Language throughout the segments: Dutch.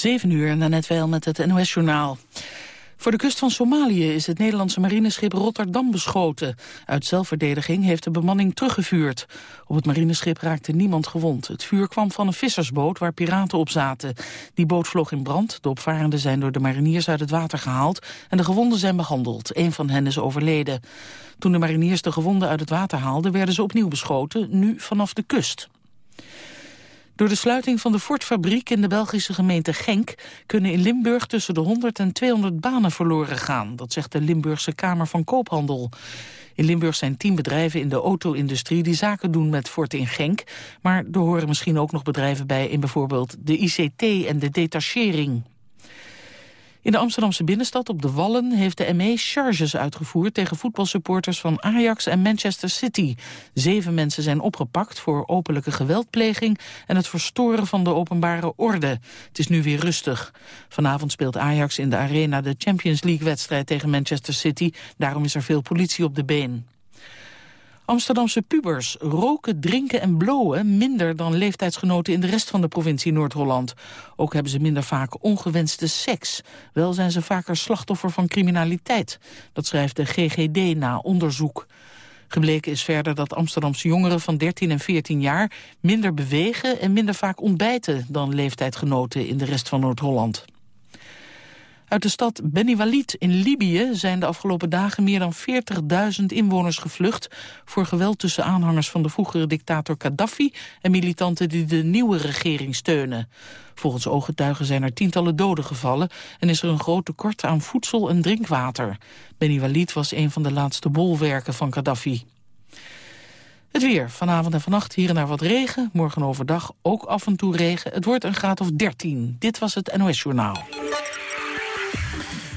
7 uur, net wel met het NOS-journaal. Voor de kust van Somalië is het Nederlandse marineschip Rotterdam beschoten. Uit zelfverdediging heeft de bemanning teruggevuurd. Op het marineschip raakte niemand gewond. Het vuur kwam van een vissersboot waar piraten op zaten. Die boot vloog in brand. De opvarenden zijn door de mariniers uit het water gehaald... en de gewonden zijn behandeld. Een van hen is overleden. Toen de mariniers de gewonden uit het water haalden... werden ze opnieuw beschoten, nu vanaf de kust. Door de sluiting van de Ford-fabriek in de Belgische gemeente Genk... kunnen in Limburg tussen de 100 en 200 banen verloren gaan. Dat zegt de Limburgse Kamer van Koophandel. In Limburg zijn tien bedrijven in de auto-industrie die zaken doen met Ford in Genk. Maar er horen misschien ook nog bedrijven bij in bijvoorbeeld de ICT en de detachering. In de Amsterdamse binnenstad op de Wallen heeft de ME charges uitgevoerd tegen voetbalsupporters van Ajax en Manchester City. Zeven mensen zijn opgepakt voor openlijke geweldpleging en het verstoren van de openbare orde. Het is nu weer rustig. Vanavond speelt Ajax in de arena de Champions League wedstrijd tegen Manchester City. Daarom is er veel politie op de been. Amsterdamse pubers roken, drinken en blowen minder dan leeftijdsgenoten in de rest van de provincie Noord-Holland. Ook hebben ze minder vaak ongewenste seks. Wel zijn ze vaker slachtoffer van criminaliteit. Dat schrijft de GGD na onderzoek. Gebleken is verder dat Amsterdamse jongeren van 13 en 14 jaar minder bewegen en minder vaak ontbijten dan leeftijdsgenoten in de rest van Noord-Holland. Uit de stad Beni Walid in Libië zijn de afgelopen dagen meer dan 40.000 inwoners gevlucht voor geweld tussen aanhangers van de vroegere dictator Gaddafi en militanten die de nieuwe regering steunen. Volgens ooggetuigen zijn er tientallen doden gevallen en is er een groot tekort aan voedsel en drinkwater. Beni Walid was een van de laatste bolwerken van Gaddafi. Het weer. Vanavond en vannacht hier en daar wat regen. Morgen overdag ook af en toe regen. Het wordt een graad of 13. Dit was het NOS Journaal.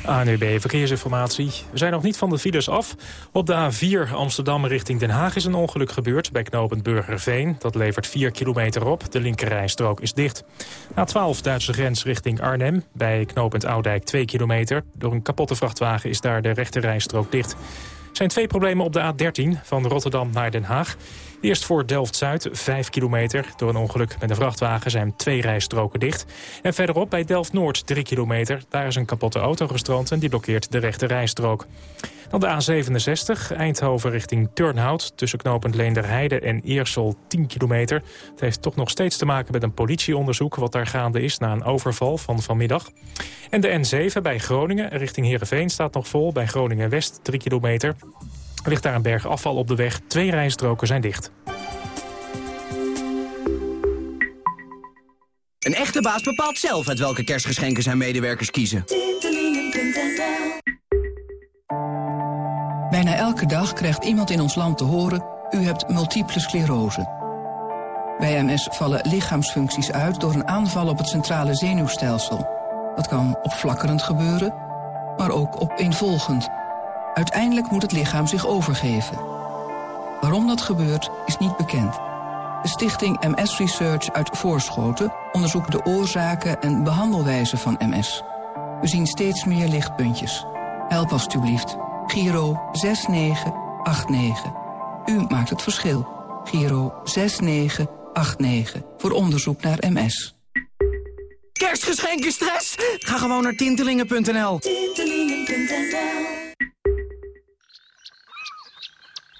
ANUB Verkeersinformatie. We zijn nog niet van de files af. Op de A4 Amsterdam richting Den Haag is een ongeluk gebeurd... bij knooppunt Burgerveen. Dat levert 4 kilometer op. De linkerrijstrook is dicht. A12 Duitse grens richting Arnhem. Bij knooppunt Oudijk 2 kilometer. Door een kapotte vrachtwagen is daar de rechterrijstrook dicht. Er zijn twee problemen op de A13 van Rotterdam naar Den Haag. Eerst voor Delft-Zuid, 5 kilometer. Door een ongeluk met een vrachtwagen zijn twee rijstroken dicht. En verderop bij Delft-Noord, 3 kilometer. Daar is een kapotte auto gestrand en die blokkeert de rechte rijstrook. Dan de A67, Eindhoven richting Turnhout. Tussen knooppunt Leenderheide en Eersel 10 kilometer. Het heeft toch nog steeds te maken met een politieonderzoek... wat daar gaande is na een overval van vanmiddag. En de N7 bij Groningen richting Heerenveen staat nog vol. Bij Groningen-West 3 kilometer. Er ligt daar een berg afval op de weg. Twee rijstroken zijn dicht. Een echte baas bepaalt zelf uit welke kerstgeschenken zijn medewerkers kiezen. Bijna elke dag krijgt iemand in ons land te horen... u hebt multiple sclerose. Bij MS vallen lichaamsfuncties uit door een aanval op het centrale zenuwstelsel. Dat kan opflakkerend gebeuren, maar ook opeenvolgend... Uiteindelijk moet het lichaam zich overgeven. Waarom dat gebeurt, is niet bekend. De stichting MS Research uit Voorschoten onderzoekt de oorzaken en behandelwijze van MS. We zien steeds meer lichtpuntjes. Help alstublieft. Giro 6989. U maakt het verschil. Giro 6989. Voor onderzoek naar MS. Kerstgeschenken stress? Ga gewoon naar tintelingen.nl. Tintelingen.nl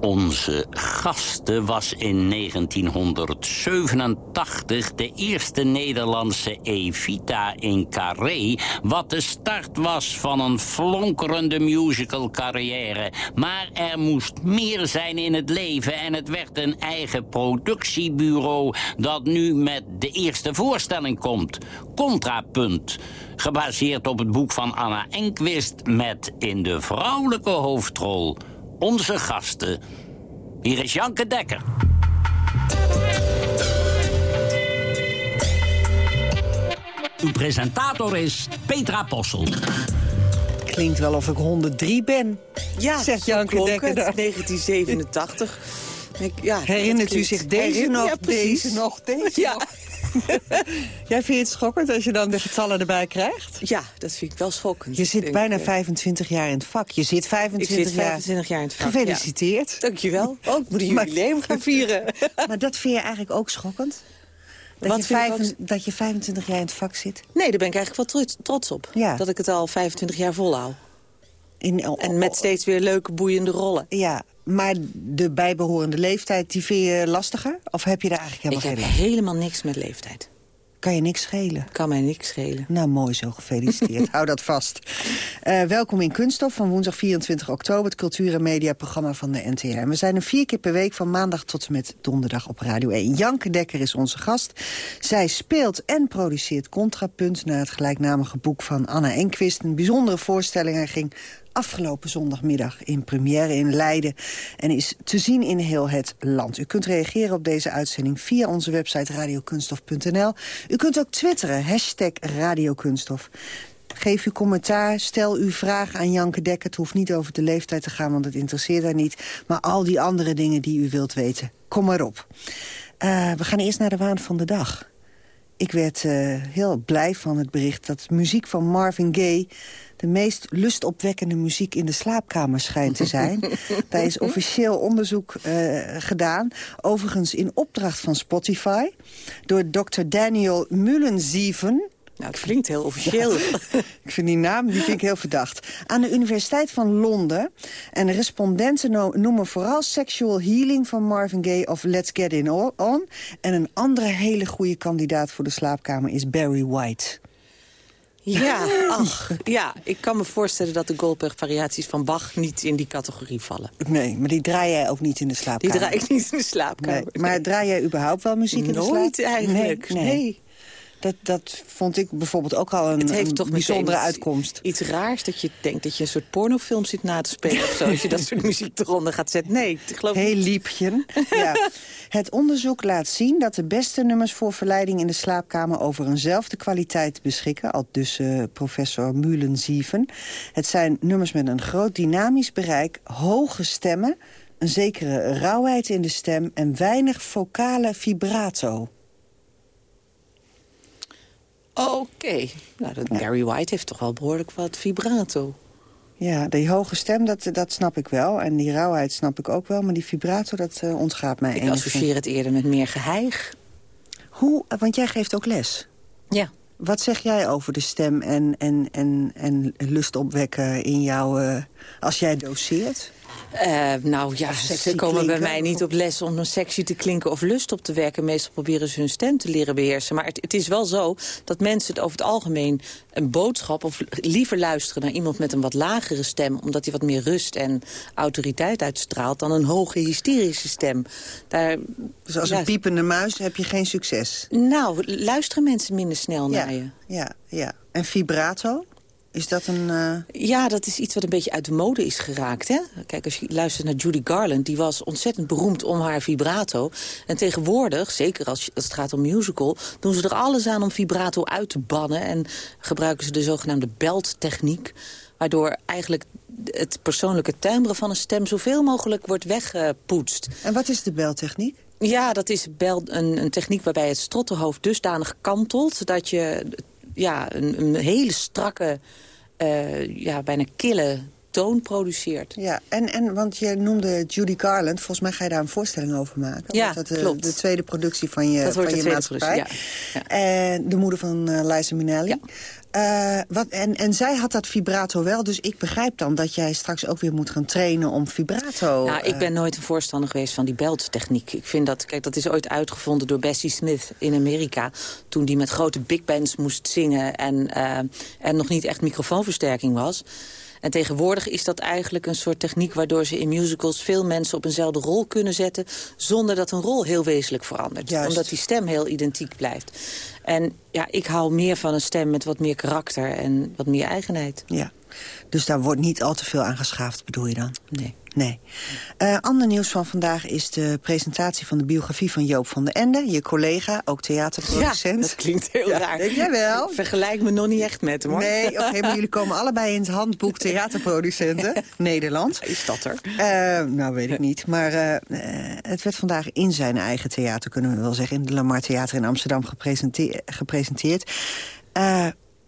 Onze gasten was in 1987 de eerste Nederlandse Evita in Carré... wat de start was van een flonkerende musical-carrière. Maar er moest meer zijn in het leven... en het werd een eigen productiebureau... dat nu met de eerste voorstelling komt. Contrapunt. Gebaseerd op het boek van Anna Enquist... met in de vrouwelijke hoofdrol onze gasten. Hier is Janke Dekker. Uw presentator is Petra Possel. Klinkt wel of ik 103 ben, Ja, zegt Janke klonk Dekker. het, dan. 1987. Ik, ja, Herinnert u zich deze Herinner- nog, ja, precies. deze nog, deze Ja. nog? Jij vindt het schokkend als je dan de getallen erbij krijgt? Ja, dat vind ik wel schokkend. Je zit bijna eh, 25 jaar in het vak. Je zit 25, Ik zit 25 jaar in het vak, Gefeliciteerd. ja. Dankjewel. Oh, ik moet een Maar- jubileum gaan vieren. Maar dat vind je eigenlijk ook schokkend? Dat, je, vijf- ook- dat je 25 jaar in het vak zit? Nee, daar ben ik eigenlijk wel trots, trots op. Ja. Dat ik het al 25 jaar volhoud. In, En met steeds weer leuke, boeiende rollen. Ja, maar de bijbehorende leeftijd, die vind je lastiger? Of heb je daar eigenlijk Ik helemaal heb geen last? helemaal niks met leeftijd. Kan je niks schelen? Kan mij niks schelen. Nou, mooi zo, gefeliciteerd. Hou dat vast. Eh, welkom in Kunststof van woensdag 24 oktober... het cultuur- en mediaprogramma van de NTR. En we zijn er vier keer per week van maandag tot en met donderdag op Radio 1. Janke Dekker is onze gast. Zij speelt en produceert Contrapunt... naar het gelijknamige boek van Anna Enquist. Een bijzondere voorstelling. Hij ging afgelopen zondagmiddag in première in Leiden... en is te zien in heel het land. U kunt reageren op deze uitzending via onze website radiokunstof.nl. U kunt ook twitteren, hashtag radiokunstof. Geef uw commentaar, stel uw vraag aan Janke Dekker. Het hoeft niet over de leeftijd te gaan, want het interesseert haar niet. Maar al die andere dingen die u wilt weten, kom maar op. Eh, we gaan eerst naar de waan van de dag. Ik werd eh, heel blij van het bericht dat muziek van Marvin Gaye... de meest lustopwekkende muziek in de slaapkamer schijnt te zijn. Daar is officieel onderzoek eh, gedaan. Overigens in opdracht van Spotify. Door Dr. Daniel Mullensieven... Nou, het klinkt heel officieel. Ik vind die naam die vind ik heel verdacht. Aan de Universiteit van Londen. En de respondenten no- noemen vooral Sexual Healing van Marvin Gaye of Let's Get In On. En een andere hele goede kandidaat voor de slaapkamer is Barry White. Ja, ach. Ja, ik kan me voorstellen dat de Goldberg-variaties van Bach niet in die categorie vallen. Nee, maar die draai jij ook niet in de Die slaapkamer. draai ik niet in de slaapkamer. Nee, maar draai jij überhaupt wel muziek in de slaap? Nooit eigenlijk. Nee, nee. Dat, dat vond ik bijvoorbeeld ook al een, Het heeft een toch bijzondere uitkomst. Iets raars dat je denkt dat je een soort pornofilm zit na te spelen of zo. Als je dat soort muziek eronder gaat zetten. Nee, ik geloof Heel niet. liepje. Ja. Het onderzoek laat zien dat de beste nummers voor verleiding in de slaapkamer over eenzelfde kwaliteit beschikken. Al dus eh, professor Mulensieven. Het zijn nummers met een groot dynamisch bereik, hoge stemmen, een zekere rauwheid in de stem en weinig vocale vibrato. Oké. Nou, dat Barry White heeft toch wel behoorlijk wat vibrato. Ja, die hoge stem, dat, dat snap ik wel. En die rauwheid snap ik ook wel. Maar die vibrato, dat eh, ontgaat mij Ik enigszins. associeer het eerder met meer geheig. Hoe, want jij geeft ook les. Ja. Wat zeg jij over de stem en, en, en, en lust opwekken in jou eh, als jij doseert? Eh, nou ja, ze komen bij mij niet op les om sexy te klinken of lust op te werken. Meestal proberen ze hun stem te leren beheersen. Maar het, het is wel zo dat mensen het over het algemeen een boodschap... of liever luisteren naar iemand met een wat lagere stem... omdat hij wat meer rust en autoriteit uitstraalt... dan een hoge hysterische stem. Daar, Dus als ja, een piepende muis heb je geen succes. Nou, luisteren mensen minder snel naar je. ja, ja. En vibrato? Is dat een... eh, Ja, dat is iets wat een beetje uit de mode is geraakt. Hè? Kijk, als je luistert naar Judy Garland... die was ontzettend beroemd om haar vibrato. En tegenwoordig, zeker als, het gaat om musical... doen ze er alles aan om vibrato uit te bannen... en gebruiken ze de zogenaamde belttechniek... waardoor eigenlijk het persoonlijke timbre van een stem... zoveel mogelijk wordt weggepoetst. En wat is de beltechniek? Ja, dat is bel, een, een techniek waarbij het strottenhoofd dusdanig kantelt... dat je ja, een, een hele strakke, eh, ja, bijna kille toon produceert. Ja, en, en want je noemde Judy Garland. Volgens mij ga je daar een voorstelling over maken. Ja, dat, eh, klopt. De tweede productie van je, Dat van je tweede maatschappij. productie, ja. En de moeder van eh Liza Minnelli. Ja. Eh, wat, en, en zij had dat vibrato wel, dus ik begrijp dan dat jij straks ook weer moet gaan trainen om vibrato... Nou, ik eh, ben nooit een voorstander geweest van die belttechniek. Ik vind dat, kijk, dat is ooit uitgevonden door Bessie Smith in Amerika. Toen die met grote big bands moest zingen en uh, er nog niet echt microfoonversterking was. En tegenwoordig is dat eigenlijk een soort techniek... waardoor ze in musicals veel mensen op eenzelfde rol kunnen zetten... zonder dat een rol heel wezenlijk verandert. Juist. Omdat die stem heel identiek blijft. En ja, ik hou meer van een stem met wat meer karakter en wat meer eigenheid. Ja, dus daar wordt niet al te veel aan geschaafd, bedoel je dan? Nee. Nee. Uh, ander nieuws van vandaag is de presentatie van de biografie van Joop van den Ende. Je collega, ook theaterproducent. Ja, dat klinkt heel ja, raar. Denk jij wel? Vergelijk me nog niet echt met hem, hoor. Nee, oké, okay, maar jullie komen allebei in het handboek theaterproducenten. Nederland. Is dat er? Uh, nou, weet ik niet. Maar uh, het werd vandaag in zijn eigen theater, kunnen we wel zeggen... in de Lamar Theater in Amsterdam gepresenteerd. gepresenteerd.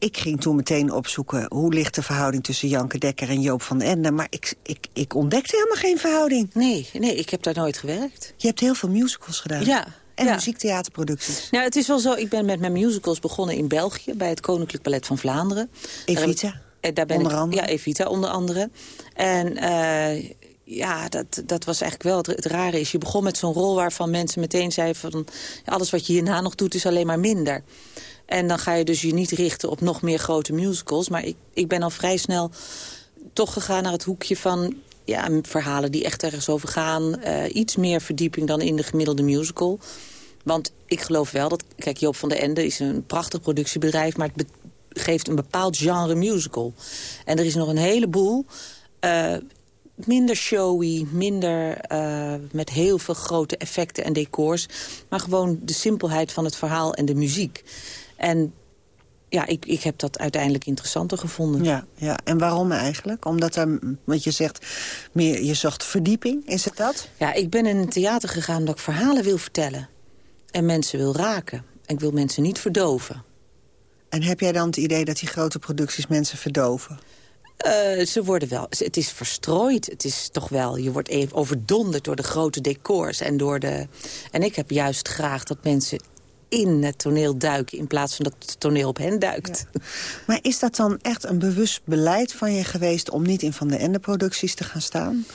Ik ging toen meteen opzoeken hoe ligt de verhouding tussen Janke Dekker en Joop van Ende. Maar ik, ik, ik ontdekte helemaal geen verhouding. Nee, nee, ik heb daar nooit gewerkt. Je hebt heel veel musicals gedaan. Ja. En ja. muziektheaterproducties. Nou, het is wel zo, ik ben met mijn musicals begonnen in België... bij het Koninklijk Ballet van Vlaanderen. Evita, daar, daar ben onder ik, andere? Ja, Evita onder andere. En... Uh, ja, dat, dat was eigenlijk wel het, het rare is. Je begon met zo'n rol waarvan mensen meteen zeiden... van alles wat je hierna nog doet is alleen maar minder. En dan ga je dus je niet richten op nog meer grote musicals. Maar ik, ik ben al vrij snel toch gegaan naar het hoekje van... Ja, verhalen die echt ergens over gaan. Uh, iets meer verdieping dan in de gemiddelde musical. Want ik geloof wel dat... Kijk, Joop van der Ende is een prachtig productiebedrijf... maar het geeft een bepaald genre musical. En er is nog een heleboel... Uh, minder showy, minder uh, met heel veel grote effecten en decors. Maar gewoon de simpelheid van het verhaal en de muziek. En ja, ik, ik heb dat uiteindelijk interessanter gevonden. Ja, ja, en waarom eigenlijk? Omdat er, wat je zegt, meer, je zocht verdieping, is het dat? Ja, ik ben in een theater gegaan omdat ik verhalen wil vertellen. En mensen wil raken. En ik wil mensen niet verdoven. En heb jij dan het idee dat die grote producties mensen verdoven? Uh, ze worden wel, het is verstrooid. Het is toch wel, je wordt even overdonderd door de grote decors. En, door de, en ik heb juist graag dat mensen in het toneel duiken... in plaats van dat het toneel op hen duikt. Ja. Maar is dat dan echt een bewust beleid van je geweest... om niet in Van de Ende-producties te gaan staan?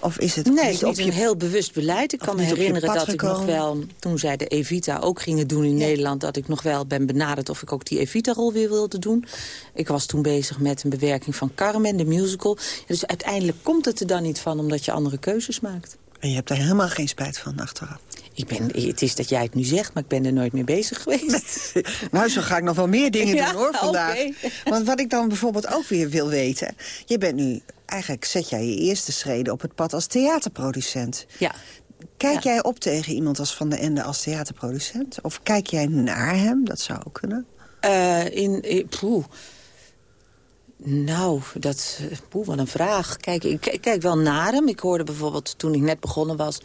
Of is het nee, niet het is op je... een heel bewust beleid. Ik kan me herinneren dat ik nog wel... toen zij de Evita ook gingen doen in Nederland... dat ik nog wel ben benaderd of ik ook die Evita-rol weer wilde doen. Ik was toen bezig met een bewerking van Carmen, de musical. Dus uiteindelijk komt het er dan niet van... omdat je andere keuzes maakt. En je hebt er helemaal geen spijt van achteraf. Ik ben, het is dat jij het nu zegt, maar ik ben er nooit mee bezig geweest. Nou, zo ga ik nog wel meer dingen Ja, doen hoor vandaag. Want wat ik dan bijvoorbeeld ook weer wil weten... je bent nu, eigenlijk zet jij je eerste schreden op het pad als theaterproducent. Ja. Kijk jij op tegen iemand als Van der Ende als theaterproducent? Of kijk jij naar hem? Dat zou ook kunnen. Uh, in, in poeh. Nou, dat, poeh, wat een vraag. Kijk, ik kijk wel naar hem. Ik hoorde bijvoorbeeld toen ik net begonnen was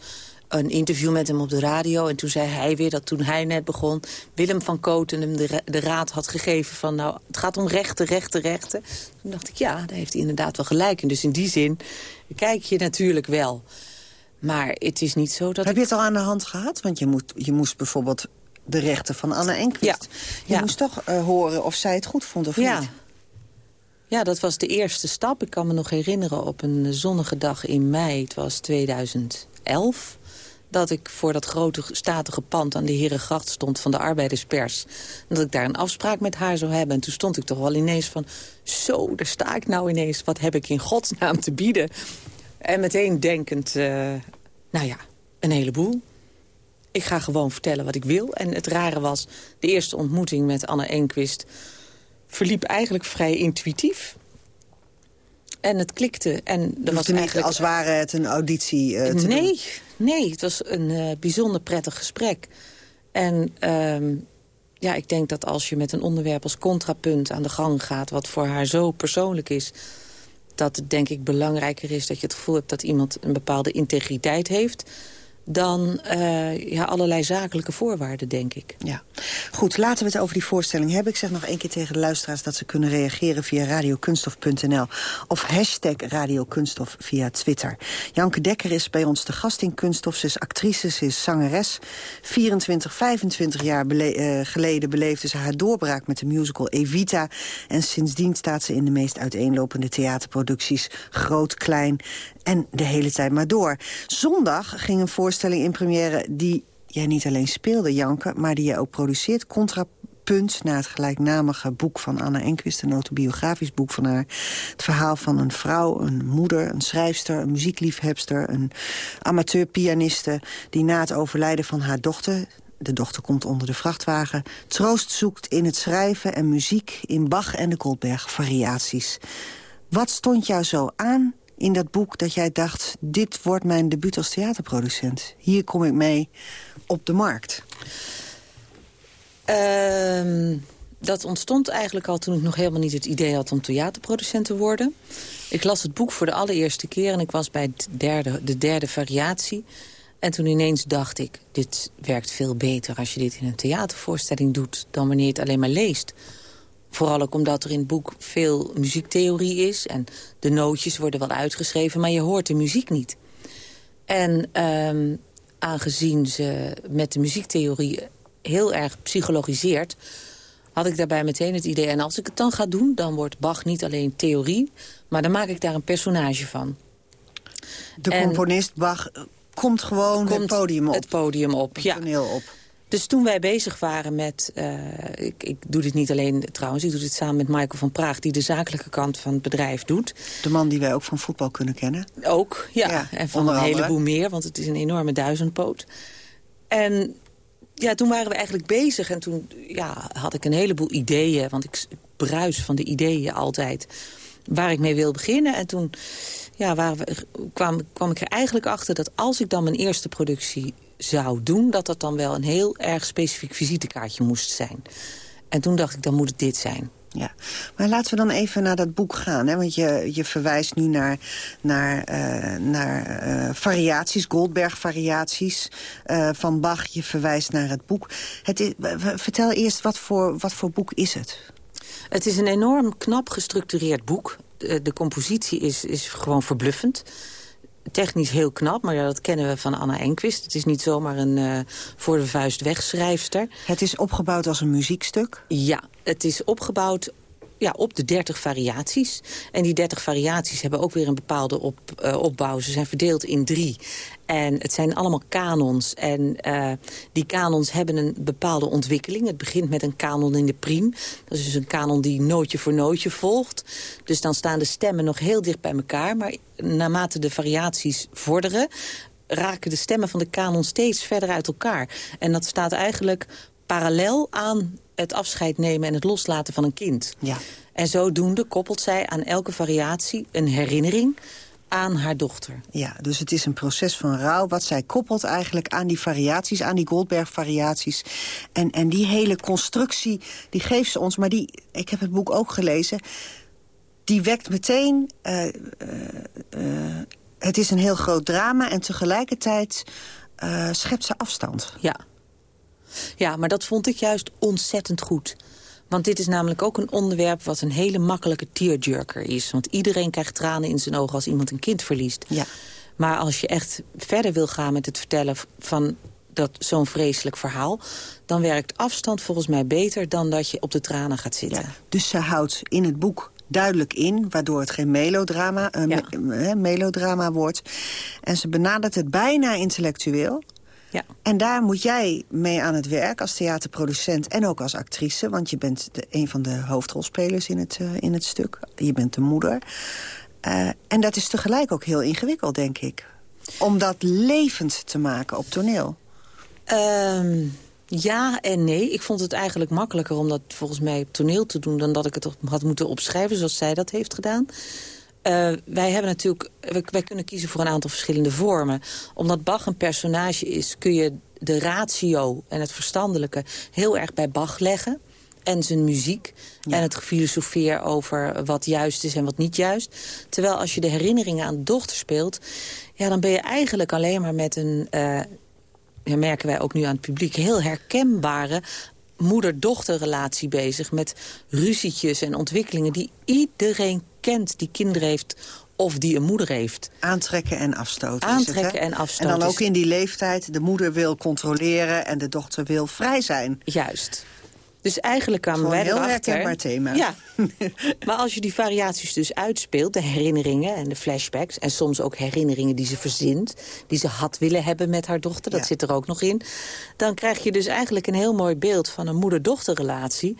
een interview met hem op de radio. En toen zei hij weer dat toen hij net begon... Willem van Kooten hem de, de raad had gegeven van... nou, het gaat om rechten, rechten, rechten. Toen dacht ik, ja, daar heeft hij inderdaad wel gelijk. En dus in die zin kijk je natuurlijk wel. Maar het is niet zo dat Heb ik... je het al aan de hand gehad? Want je, moet, je moest bijvoorbeeld de rechten van Anne Enquist... Ja. Je Ja. moest toch uh, horen of zij het goed vond of Ja. niet. Ja, dat was de eerste stap. Ik kan me nog herinneren op een zonnige dag in mei. Het was 2011 dat ik voor dat grote statige pand aan de Herengracht stond van de arbeiderspers. Dat ik daar een afspraak met haar zou hebben. En toen stond ik toch wel ineens van... zo, daar sta ik nou ineens. Wat heb ik in godsnaam te bieden? En meteen denkend, uh, nou ja, een heleboel. Ik ga gewoon vertellen wat ik wil. En het rare was, de eerste ontmoeting met Anne Enquist... verliep eigenlijk vrij intuïtief. En het klikte. En er Was was niet eigenlijk... als ware het een auditie uh, te nee, doen? nee, het was een uh, bijzonder prettig gesprek. En um, ja, ik denk dat als je met een onderwerp als contrapunt aan de gang gaat... wat voor haar zo persoonlijk is... dat het denk ik belangrijker is dat je het gevoel hebt... dat iemand een bepaalde integriteit heeft... dan uh, ja, allerlei zakelijke voorwaarden, denk ik. Ja. Goed, laten we het over die voorstelling hebben. Ik zeg nog één keer tegen de luisteraars dat ze kunnen reageren via radiokunstof.nl of hashtag radiokunstof via Twitter. Janke Dekker is bij ons de gast in Kunststof. Ze is actrice, ze is zangeres. 24, 25 jaar uh, geleden beleefde ze haar doorbraak met de musical Evita. En sindsdien staat ze in de meest uiteenlopende theaterproducties. Groot, klein en de hele tijd maar door. Zondag ging een voorstelling in première die jij niet alleen speelde, Janke... maar die jij ook produceert, Contrapunt... naar het gelijknamige boek van Anna Enquist, een autobiografisch boek van haar. Het verhaal van een vrouw, een moeder, een schrijfster, een muziekliefhebster... een amateurpianiste die na het overlijden van haar dochter de dochter komt onder de vrachtwagen... troost zoekt in het schrijven en muziek in Bach en de Goldberg variaties. Wat stond jou zo aan in dat boek dat jij dacht... dit wordt mijn debuut als theaterproducent. Hier kom ik mee op de markt. Uh, dat ontstond eigenlijk al toen ik nog helemaal niet het idee had... om theaterproducent te worden. Ik las het boek voor de allereerste keer... en ik was bij derde, de derde variatie... En toen ineens dacht ik, dit werkt veel beter als je dit in een theatervoorstelling doet... dan wanneer je het alleen maar leest. Vooral ook omdat er in het boek veel muziektheorie is... en de nootjes worden wel uitgeschreven, maar je hoort de muziek niet. En um, aangezien ze met de muziektheorie heel erg psychologiseert... had ik daarbij meteen het idee... en als ik het dan ga doen, dan wordt Bach niet alleen theorie... maar dan maak ik daar een personage van. De componist Bach komt gewoon het podium op. Het podium op, het ja. toneel op. Dus toen wij bezig waren met... Uh, ik, ik, doe dit niet alleen trouwens, ik doe dit samen met Michael van Praag... die de zakelijke kant van het bedrijf doet. De man die wij ook van voetbal kunnen kennen. Ook, ja. en van een heleboel meer, want het is een enorme duizendpoot. En ja, toen waren we eigenlijk bezig en toen ja, had ik een heleboel ideeën... want ik bruis van de ideeën altijd waar ik mee wil beginnen. En toen ja, waren we, kwam, kwam ik er eigenlijk achter dat als ik dan mijn eerste productie zou doen... dat dat dan wel een heel erg specifiek visitekaartje moest zijn. En toen dacht ik, dan moet het dit zijn. Ja, maar laten we dan even naar dat boek gaan. Hè? Want je, je verwijst nu naar, naar, uh, naar uh, variaties, Goldberg-variaties uh, van Bach. Je verwijst naar het boek. Het is, vertel eerst, wat voor, wat voor boek is het? Het is een enorm knap gestructureerd boek. De, de compositie is, is gewoon verbluffend technisch heel knap, maar ja, dat kennen we van Anna Enquist. Het is niet zomaar een uh, voor de vuist wegschrijfster. Het is opgebouwd als een muziekstuk? Ja, het is opgebouwd ja, op de 30 variaties. En die 30 variaties hebben ook weer een bepaalde op, uh, opbouw. Ze zijn verdeeld in drie. En het zijn allemaal kanons. En uh, die kanons hebben een bepaalde ontwikkeling. Het begint met een kanon in de priem. Dat is dus een kanon die nootje voor nootje volgt. Dus dan staan de stemmen nog heel dicht bij elkaar. Maar naarmate de variaties vorderen raken de stemmen van de kanon steeds verder uit elkaar. En dat staat eigenlijk parallel aan het afscheid nemen en het loslaten van een kind. Ja. En zodoende koppelt zij aan elke variatie een herinnering aan haar dochter. Ja, dus het is een proces van rouw... wat zij koppelt eigenlijk aan die variaties, aan die Goldberg-variaties. En, en die hele constructie, die geeft ze ons... maar die, ik heb het boek ook gelezen... die wekt meteen... Uh, uh, uh, het is een heel groot drama en tegelijkertijd schept ze afstand. Ja. Ja, maar dat vond ik juist ontzettend goed. Want dit is namelijk ook een onderwerp wat een hele makkelijke tearjerker is. Want iedereen krijgt tranen in zijn ogen als iemand een kind verliest. Ja. Maar als je echt verder wil gaan met het vertellen van dat zo'n vreselijk verhaal... dan werkt afstand volgens mij beter dan dat je op de tranen gaat zitten. Ja, dus ze houdt in het boek duidelijk in... waardoor het geen melodrama, ja. me melodrama wordt. En ze benadert het bijna intellectueel. Ja. En daar moet jij mee aan het werk als theaterproducent en ook als actrice. Want je bent de, een van de hoofdrolspelers in het, uh, in het stuk. Je bent de moeder. Uh, en dat is tegelijk ook heel ingewikkeld, denk ik. Om dat levend te maken op toneel. Um, ja en nee. Ik vond het eigenlijk makkelijker om dat volgens mij op toneel te doen... dan dat ik het had moeten opschrijven zoals zij dat heeft gedaan. Uh, wij hebben natuurlijk, wij, wij, kunnen kiezen voor een aantal verschillende vormen. Omdat Bach een personage is, kun je de ratio en het verstandelijke heel erg bij Bach leggen. en zijn muziek. En het gefilosofeer over wat juist is en wat niet juist. Terwijl als je de herinneringen aan de dochter speelt... Ja, dan ben je eigenlijk alleen maar met een... Uh, ja, merken wij ook nu aan het publiek... heel herkenbare moeder-dochterrelatie bezig... met ruzietjes en ontwikkelingen die iedereen kent... die kinderen heeft of die een moeder heeft. Aantrekken en afstoten. Aantrekken en afstoten. En dan ook in die leeftijd, de moeder wil controleren... en de dochter wil vrij zijn. Juist. Dus eigenlijk kwamen wij erachter... een heel herkenbaar thema. Ja. maar als je die variaties dus uitspeelt, de herinneringen en de flashbacks... en soms ook herinneringen die ze verzint... die ze had willen hebben met haar dochter, dat zit er ook nog in... dan krijg je dus eigenlijk een heel mooi beeld van een moeder-dochterrelatie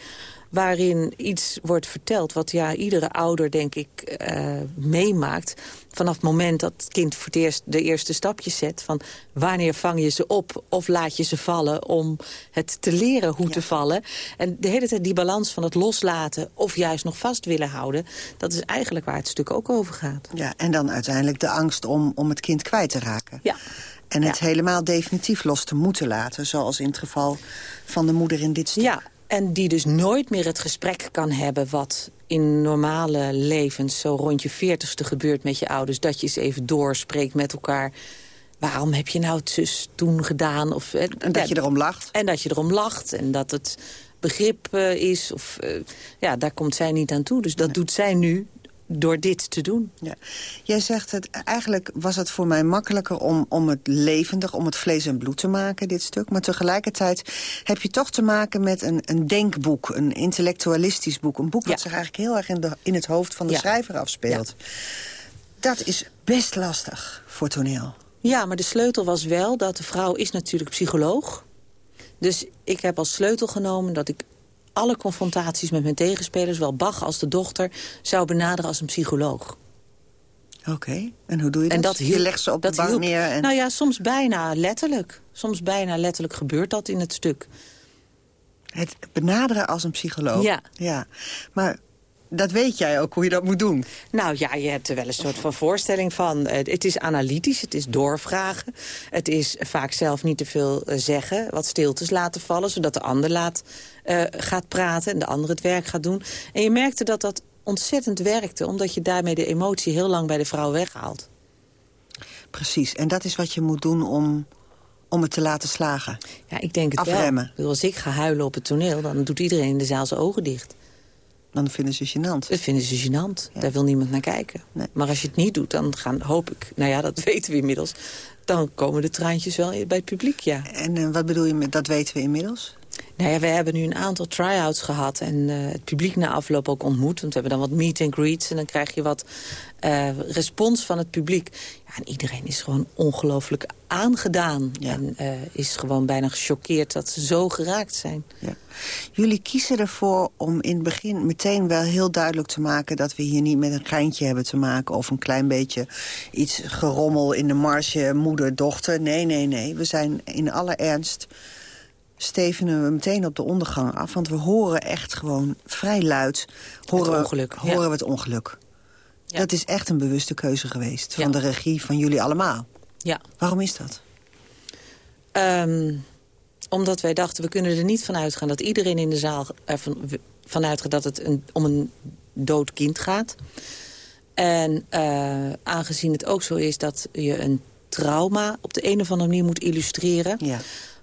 waarin iets wordt verteld... wat ja, iedere ouder, denk ik, uh, meemaakt... vanaf het moment dat het kind voor het eerst de eerste stapjes zet... van wanneer vang je ze op of laat je ze vallen... om het te leren hoe te vallen. En de hele tijd die balans van het loslaten... of juist nog vast willen houden... dat is eigenlijk waar het stuk ook over gaat. Ja, en dan uiteindelijk de angst om, om het kind kwijt te raken. Ja. En het helemaal definitief los te moeten laten. Zoals in het geval van de moeder in dit stuk. Ja, en die dus nooit meer het gesprek kan hebben... wat in normale levens zo rond je veertigste gebeurt met je ouders. Dat je eens even doorspreekt met elkaar. Waarom heb je nou het zus toen gedaan? Of, en dat je erom lacht. En dat je erom lacht. En dat het begrip uh, is. Of, uh, ja, daar komt zij niet aan toe. Dus dat doet zij nu door dit te doen. Ja. Jij zegt, het, eigenlijk was het voor mij makkelijker om, om het levendig, om het vlees en bloed te maken, dit stuk. Maar tegelijkertijd heb je toch te maken met een, een denkboek, een intellectualistisch boek. Een boek dat zich eigenlijk heel erg in, de, in het hoofd van de schrijver afspeelt. Dat is best lastig voor toneel. Ja, maar de sleutel was wel dat de vrouw is natuurlijk psycholoog. Dus ik heb als sleutel genomen dat ik alle confrontaties met mijn tegenspelers... zowel Bach als de dochter, zou benaderen als een psycholoog. Oké, en hoe doe je dat? En dat hielp, je legt ze op de bank neer? En... Nou ja, soms bijna letterlijk. Soms bijna letterlijk gebeurt dat in het stuk. Het benaderen als een psycholoog? Ja. ja. Maar dat weet jij ook, hoe je dat moet doen. Nou ja, je hebt er wel een soort van voorstelling van. Eh, het is analytisch, het is doorvragen. Het is vaak zelf niet te veel eh, zeggen. Wat stiltes laten vallen, zodat de ander laat, uh, gaat praten... en de ander het werk gaat doen. En je merkte dat dat ontzettend werkte... omdat je daarmee de emotie heel lang bij de vrouw weghaalt. Precies, en dat is wat je moet doen om, om het te laten slagen. Ja, ik denk het Afremmen. wel. Als ik ga huilen op het toneel, dan doet iedereen in de zaal zijn ogen dicht. Dan vinden ze gênant. Dat vinden ze gênant. Daar wil niemand naar kijken. Nee. Maar als je het niet doet, dan gaan, hoop ik... Nou ja, dat weten we inmiddels. Dan komen de traantjes wel bij het publiek, ja. En uh, wat bedoel je met dat weten we inmiddels? Nou ja, we hebben nu een aantal try-outs gehad en uh, het publiek na afloop ook ontmoet. Want we hebben dan wat meet and greets en dan krijg je wat uh, respons van het publiek. Ja, en iedereen is gewoon ongelooflijk aangedaan. Ja. En uh, is gewoon bijna gechoqueerd dat ze zo geraakt zijn. Ja. Jullie kiezen ervoor om in het begin meteen wel heel duidelijk te maken... dat we hier niet met een geintje hebben te maken... of een klein beetje iets gerommel in de marge moeder-dochter. Nee, nee, nee. We zijn in alle ernst stevenen we meteen op de ondergang af. Want we horen echt gewoon vrij luid horen, het ongeluk, horen ja. we het ongeluk. Ja. Dat is echt een bewuste keuze geweest van de regie van jullie allemaal. Ja. Waarom is dat? Um, omdat wij dachten, we kunnen er niet van uitgaan... dat iedereen in de zaal ervan van uitgaat dat het een, om een dood kind gaat. En uh, aangezien het ook zo is dat je een trauma... op de een of andere manier moet illustreren... Ja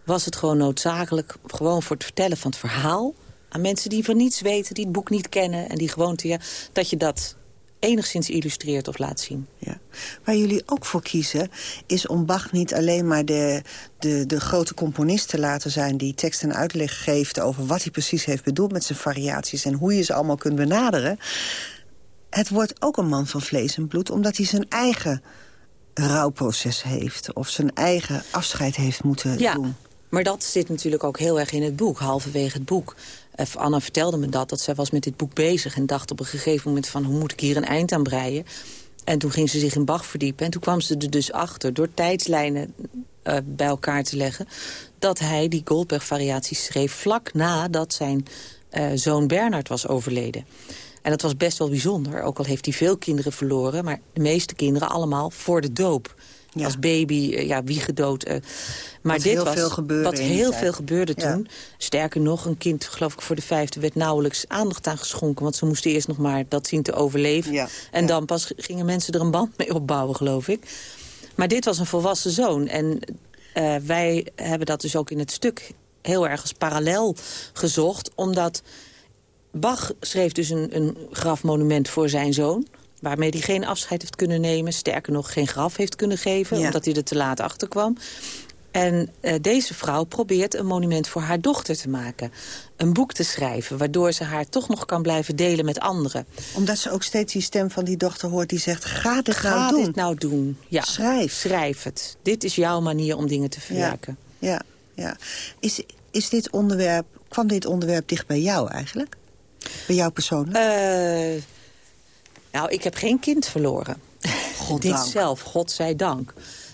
was het gewoon noodzakelijk... gewoon voor het vertellen van het verhaal... aan mensen die van niets weten, die het boek niet kennen... en die gewoon te, ja, dat je dat enigszins illustreert of laat zien. Ja. Waar jullie ook voor kiezen, is om Bach niet alleen maar de, de, de grote componist te laten zijn... die tekst en uitleg geeft over wat hij precies heeft bedoeld met zijn variaties... en hoe je ze allemaal kunt benaderen. Het wordt ook een man van vlees en bloed, omdat hij zijn eigen rouwproces heeft... of zijn eigen afscheid heeft moeten ja. doen. Maar dat zit natuurlijk ook heel erg in het boek, halverwege het boek. Anna vertelde me dat, dat zij was met dit boek bezig... en dacht op een gegeven moment van, hoe moet ik hier een eind aan breien? En toen ging ze zich in Bach verdiepen. En toen kwam ze er dus achter, door tijdslijnen uh, bij elkaar te leggen... dat hij die Goldberg-variaties schreef vlak nadat zijn uh, zoon Bernard was overleden. En dat was best wel bijzonder, ook al heeft hij veel kinderen verloren... maar de meeste kinderen allemaal voor de doop. Ja. Als baby, eh, ja, wiegedood. eh. maar Wat dit heel was veel gebeurde wat heel tijd. veel gebeurde Ja. toen. Sterker nog, een kind, geloof ik voor de vijfde... werd nauwelijks aandacht aan geschonken. Want ze moesten eerst nog maar dat zien te overleven. Ja. En dan pas gingen mensen er een band mee opbouwen, geloof ik. Maar dit was een volwassen zoon. En eh, wij hebben dat dus ook in het stuk heel erg als parallel gezocht. Omdat Bach schreef dus een, een grafmonument voor zijn zoon... waarmee hij geen afscheid heeft kunnen nemen. Sterker nog, geen graf heeft kunnen geven, Ja. omdat hij er te laat achter kwam. En eh, deze vrouw probeert een monument voor haar dochter te maken. Een boek te schrijven, waardoor ze haar toch nog kan blijven delen met anderen. Omdat ze ook steeds die stem van die dochter hoort die zegt... ga dit Ga nou doen. dit nou doen. Ja. Schrijf. Schrijf het. Dit is jouw manier om dingen te verwerken. Ja, ja. Is, is dit onderwerp, kwam dit onderwerp dicht bij jou eigenlijk? Bij jou persoonlijk? Eh, nou, ik heb geen kind verloren. Dit Goddank. zelf, God zij dank.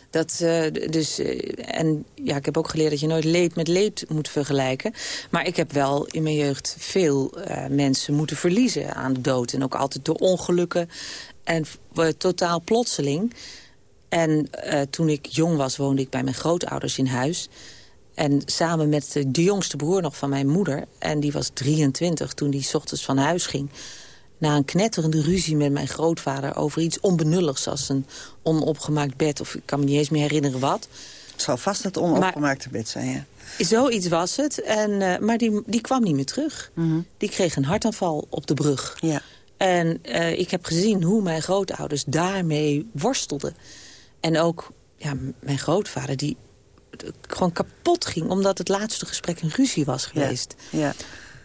Dat, d- dus, eh, en ja, ik heb ook geleerd dat je nooit leed met leed moet vergelijken. Maar ik heb wel in mijn jeugd veel eh, mensen moeten verliezen aan de dood. En ook altijd door ongelukken. En totaal plotseling. En toen ik jong was, woonde ik bij mijn grootouders in huis. En samen met de, de jongste broer nog van mijn moeder. En die was 23 toen die 's ochtends van huis ging. Na een knetterende ruzie met mijn grootvader over iets onbenulligs... als een onopgemaakt bed, of ik kan me niet eens meer herinneren wat. Het zal vast het onopgemaakte bed zijn, ja. Zoiets was het, en, eh, maar die, die kwam niet meer terug. Die kreeg een hartaanval op de brug. Ja. En eh, ik heb gezien hoe mijn grootouders daarmee worstelden. En ook ja, mijn grootvader die eh, gewoon kapot ging... omdat het laatste gesprek een ruzie was geweest. ja.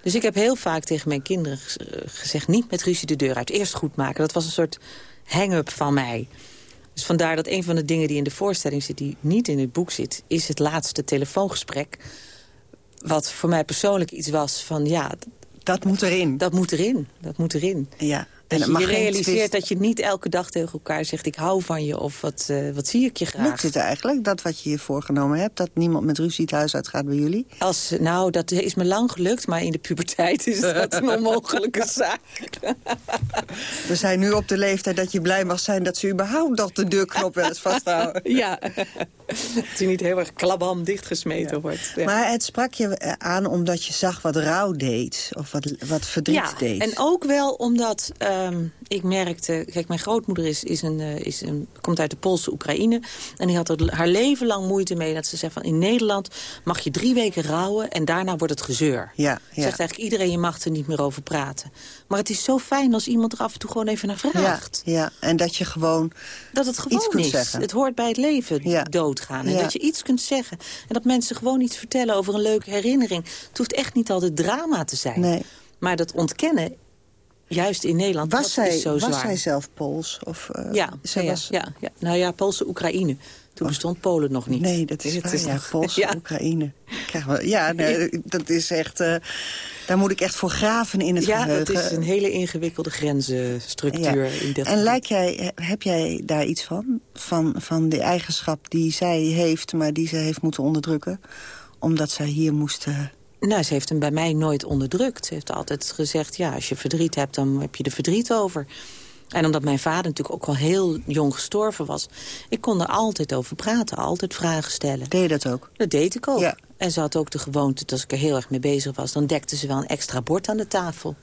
Dus ik heb heel vaak tegen mijn kinderen eh, gezegd... niet met ruzie de deur uit, eerst goed maken. Dat was een soort hang-up van mij. Dus vandaar dat een van de dingen die in de voorstelling zit... die niet in het boek zit, is het laatste telefoongesprek. Wat voor mij persoonlijk iets was van... ja, Dat moet erin. dat moet erin, dat moet erin. Ja. Dat het je realiseert dat je niet elke dag tegen elkaar zegt... ik hou van je of wat, eh, wat zie ik je graag. Lukt het eigenlijk, dat wat je je voorgenomen hebt... dat niemand met ruzie het huis uitgaat bij jullie? Als, nou, dat is me lang gelukt, maar in de puberteit is dat een onmogelijke zaak. We zijn nu op de leeftijd dat je blij mag zijn... dat ze überhaupt nog de deurknop wel eens vasthouden. Ja, dat hij niet heel erg klabam dichtgesmeten wordt. Ja. Maar het sprak je eh, aan omdat je zag wat rouw deed. Of wat, wat verdriet ja, deed. en ook wel omdat ehm, ik merkte... Kijk, mijn grootmoeder is, is een, eh, is een, komt uit de Poolse Oekraïne. En die had er haar leven lang moeite mee. Dat ze zei van in Nederland mag je drie weken rouwen... en daarna wordt het gezeur. Ja, ja. Zegt eigenlijk iedereen, je mag er niet meer over praten. Maar het is zo fijn als iemand er af en toe gewoon even naar ja, vraagt. ja, en dat je gewoon... Dat het gewoon kunt is. zeggen. Het hoort bij het leven, Ja. doodgaan. En Ja. dat je iets kunt zeggen. En dat mensen gewoon iets vertellen over een leuke herinnering. Het hoeft echt niet altijd drama te zijn. Nee. Maar dat ontkennen, juist in Nederland, Was, dat zij, is zo was zwaar. zij zelf Pools? Of, eh, ja, zij ja, was... ja, ja. Nou ja, Poolse Oekraïne. Toen bestond Polen nog niet. Nee, dat is Het waar, ja. nog- Poolse ja. Oekraïne. We, ja, nee, dat is echt... eh, daar moet ik echt voor graven in het Ja, geheugen. dat is een hele ingewikkelde grenzenstructuur. Ja. In dat En lijk jij, heb jij daar iets van? van? Van de eigenschap die zij heeft, maar die ze heeft moeten onderdrukken? Omdat zij hier moest... eh, Nou, ze heeft hem bij mij nooit onderdrukt. Ze heeft altijd gezegd, ja, als je verdriet hebt, dan heb je er verdriet over. En omdat mijn vader natuurlijk ook al heel jong gestorven was... ik kon er altijd over praten, altijd vragen stellen. deed je dat ook? Dat deed ik ook. Ja. En ze had ook de gewoonte, dat als ik er heel erg mee bezig was... dan dekte ze wel een extra bord aan de tafel.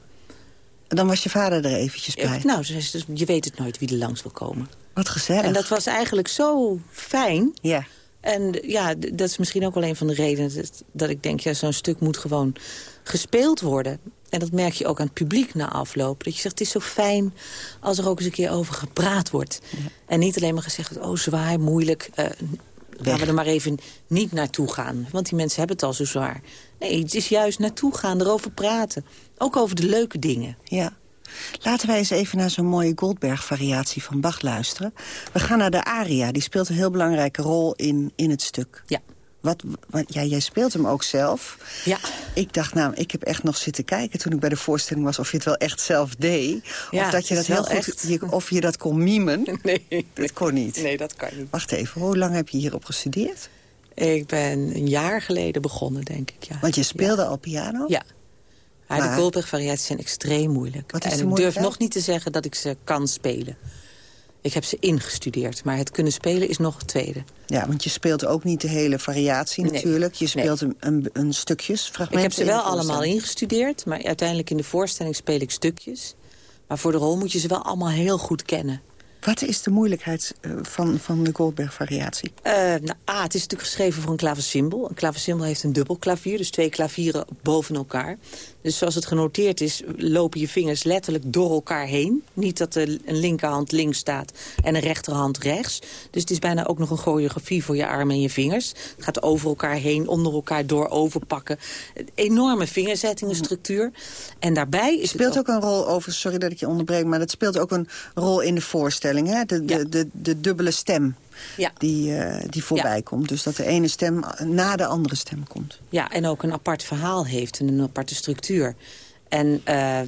Dan was je vader er eventjes bij. Nou, ze zei, ze, dus je weet het nooit wie er langs wil komen. Wat gezellig. En dat was eigenlijk zo fijn. Ja. En ja, dat is misschien ook wel een van de redenen dat, dat ik denk... ja, zo'n stuk moet gewoon gespeeld worden. En dat merk je ook aan het publiek na afloop. Dat je zegt, het is zo fijn als er ook eens een keer over gepraat wordt. En niet alleen maar gezegd, wordt, oh zwaar, moeilijk... eh laten we er maar even niet naartoe gaan. Want die mensen hebben het al zo zwaar. Nee, het is juist naartoe gaan, erover praten. Ook over de leuke dingen. Ja. Laten wij eens even naar zo'n mooie Goldberg-variatie van Bach luisteren. We gaan naar de aria. Die speelt een heel belangrijke rol in, in het stuk. Ja. Wat, wat, ja, jij speelt hem ook zelf. Ja. Ik dacht, nou, ik heb echt nog zitten kijken toen ik bij de voorstelling was... of je het wel echt zelf deed. Ja, of dat je dat heel goed, echt. je- of je dat kon mimen. Nee. Dat kon niet. Nee, dat kan niet. Wacht even, hoe lang heb je hierop gestudeerd? Ik ben een jaar geleden begonnen, denk ik. Ja. Want je speelde al piano? Ja. Maar Maar- de Goldberg-variaties zijn extreem moeilijk. Wat is en ik durf nog niet te zeggen dat ik ze kan spelen. Ik heb ze ingestudeerd, maar het kunnen spelen is nog het tweede. Ja, want je speelt ook niet de hele variatie Nee. natuurlijk. Je speelt Nee. een, een, een stukjes, fragmenten. Ik heb ze wel allemaal ingestudeerd, maar uiteindelijk in de voorstelling speel ik stukjes. Maar voor de rol moet je ze wel allemaal heel goed kennen. Wat is de moeilijkheid eh, van, van de Goldberg-variatie? Eh, nou, A, het is natuurlijk geschreven voor een klaversymbol. Een klaversymbol heeft een dubbel klavier, dus twee klavieren boven elkaar. Dus zoals het genoteerd is, lopen je vingers letterlijk door elkaar heen. Niet dat er een linkerhand links staat en een rechterhand rechts. Dus het is bijna ook nog een choreografie voor je armen en je vingers. Het gaat over elkaar heen, onder elkaar door, overpakken. Een enorme vingerzettingenstructuur. En daarbij is speelt ook een rol over, sorry dat ik je onderbreek... maar dat speelt ook een rol in de voorstelling, hè? De, de, Ja. de, de dubbele stem Ja. die, eh, die voorbij komt. Dus dat de ene stem na de andere stem komt. Ja, en ook een apart verhaal heeft en een aparte structuur. En eh,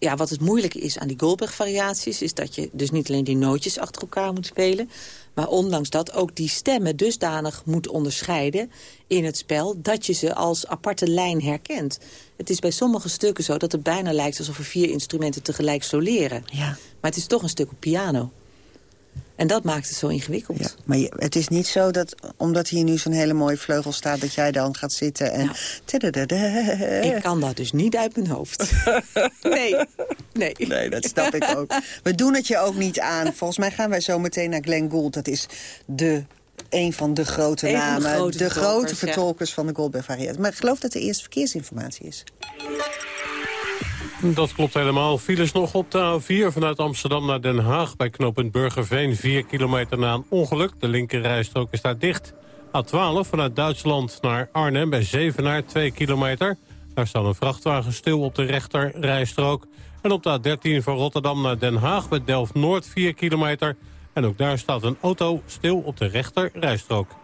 ja, wat het moeilijke is aan die Goldberg-variaties... is dat je dus niet alleen die nootjes achter elkaar moet spelen... maar ondanks dat ook die stemmen dusdanig moet onderscheiden in het spel... dat je ze als aparte lijn herkent. Het is bij sommige stukken zo dat het bijna lijkt... alsof er vier instrumenten tegelijk soleren. Ja. Maar het is toch een stuk op piano. En dat maakt het zo ingewikkeld. Ja, maar je- het is niet zo dat, omdat hier nu zo'n hele mooie vleugel staat... dat jij dan gaat zitten en... Nou. Ik kan dat dus niet uit mijn hoofd. nee, nee. Nee, dat snap ik ook. We doen het je ook niet aan. Volgens mij gaan wij zo meteen naar Glenn Gould. Dat is de, een van de grote de namen. grote de vertolkers, grote ja. vertolkers van de Goldberg variatie. Maar ik geloof dat de eerste verkeersinformatie is. Dat klopt helemaal. Files nog op de A4 vanuit Amsterdam naar Den Haag... bij knooppunt Burgerveen, 4 kilometer na een ongeluk. De linkerrijstrook is daar dicht. A12 vanuit Duitsland naar Arnhem bij Zevenaar, 2 kilometer. Daar staat een vrachtwagen stil op de rechterrijstrook. En op de A13 van Rotterdam naar Den Haag bij Delft-Noord, 4 kilometer. En ook daar staat een auto stil op de rechterrijstrook.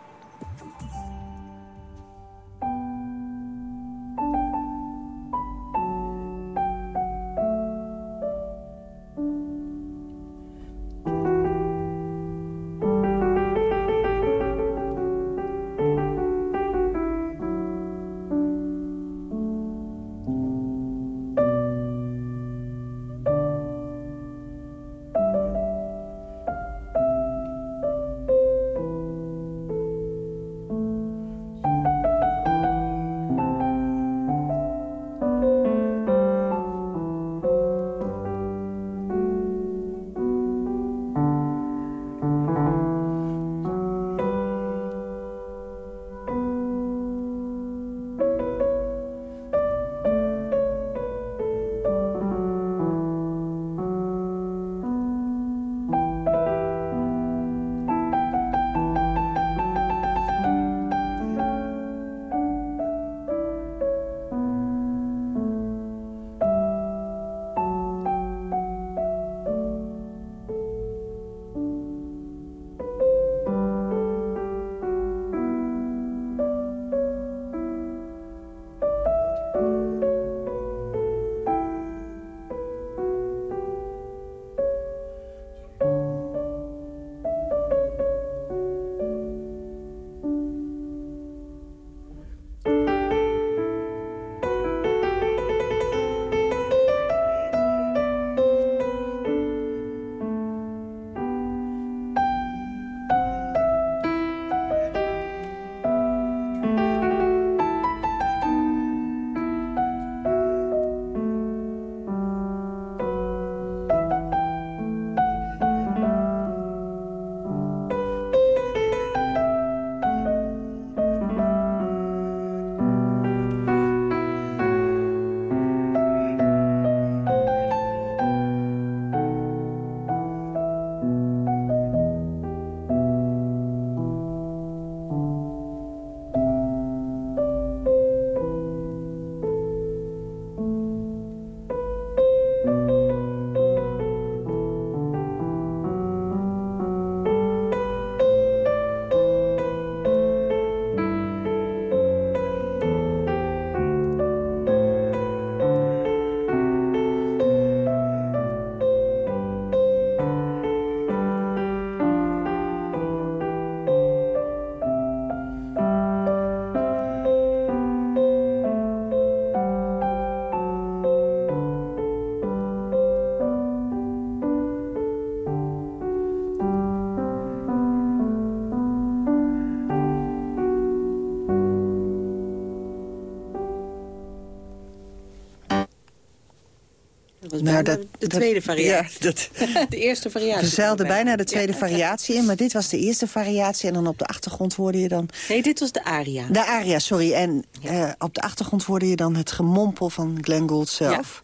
Nou, dat- de tweede variatie. ja, dat- de eerste variatie. We zeilden bijna. de tweede Ja. variatie in, maar dit was de eerste variatie. En dan op de achtergrond hoorde je dan... Nee, dit was de aria. De aria, sorry. En eh, op de achtergrond hoorde je dan het gemompel van Glenn Gould zelf.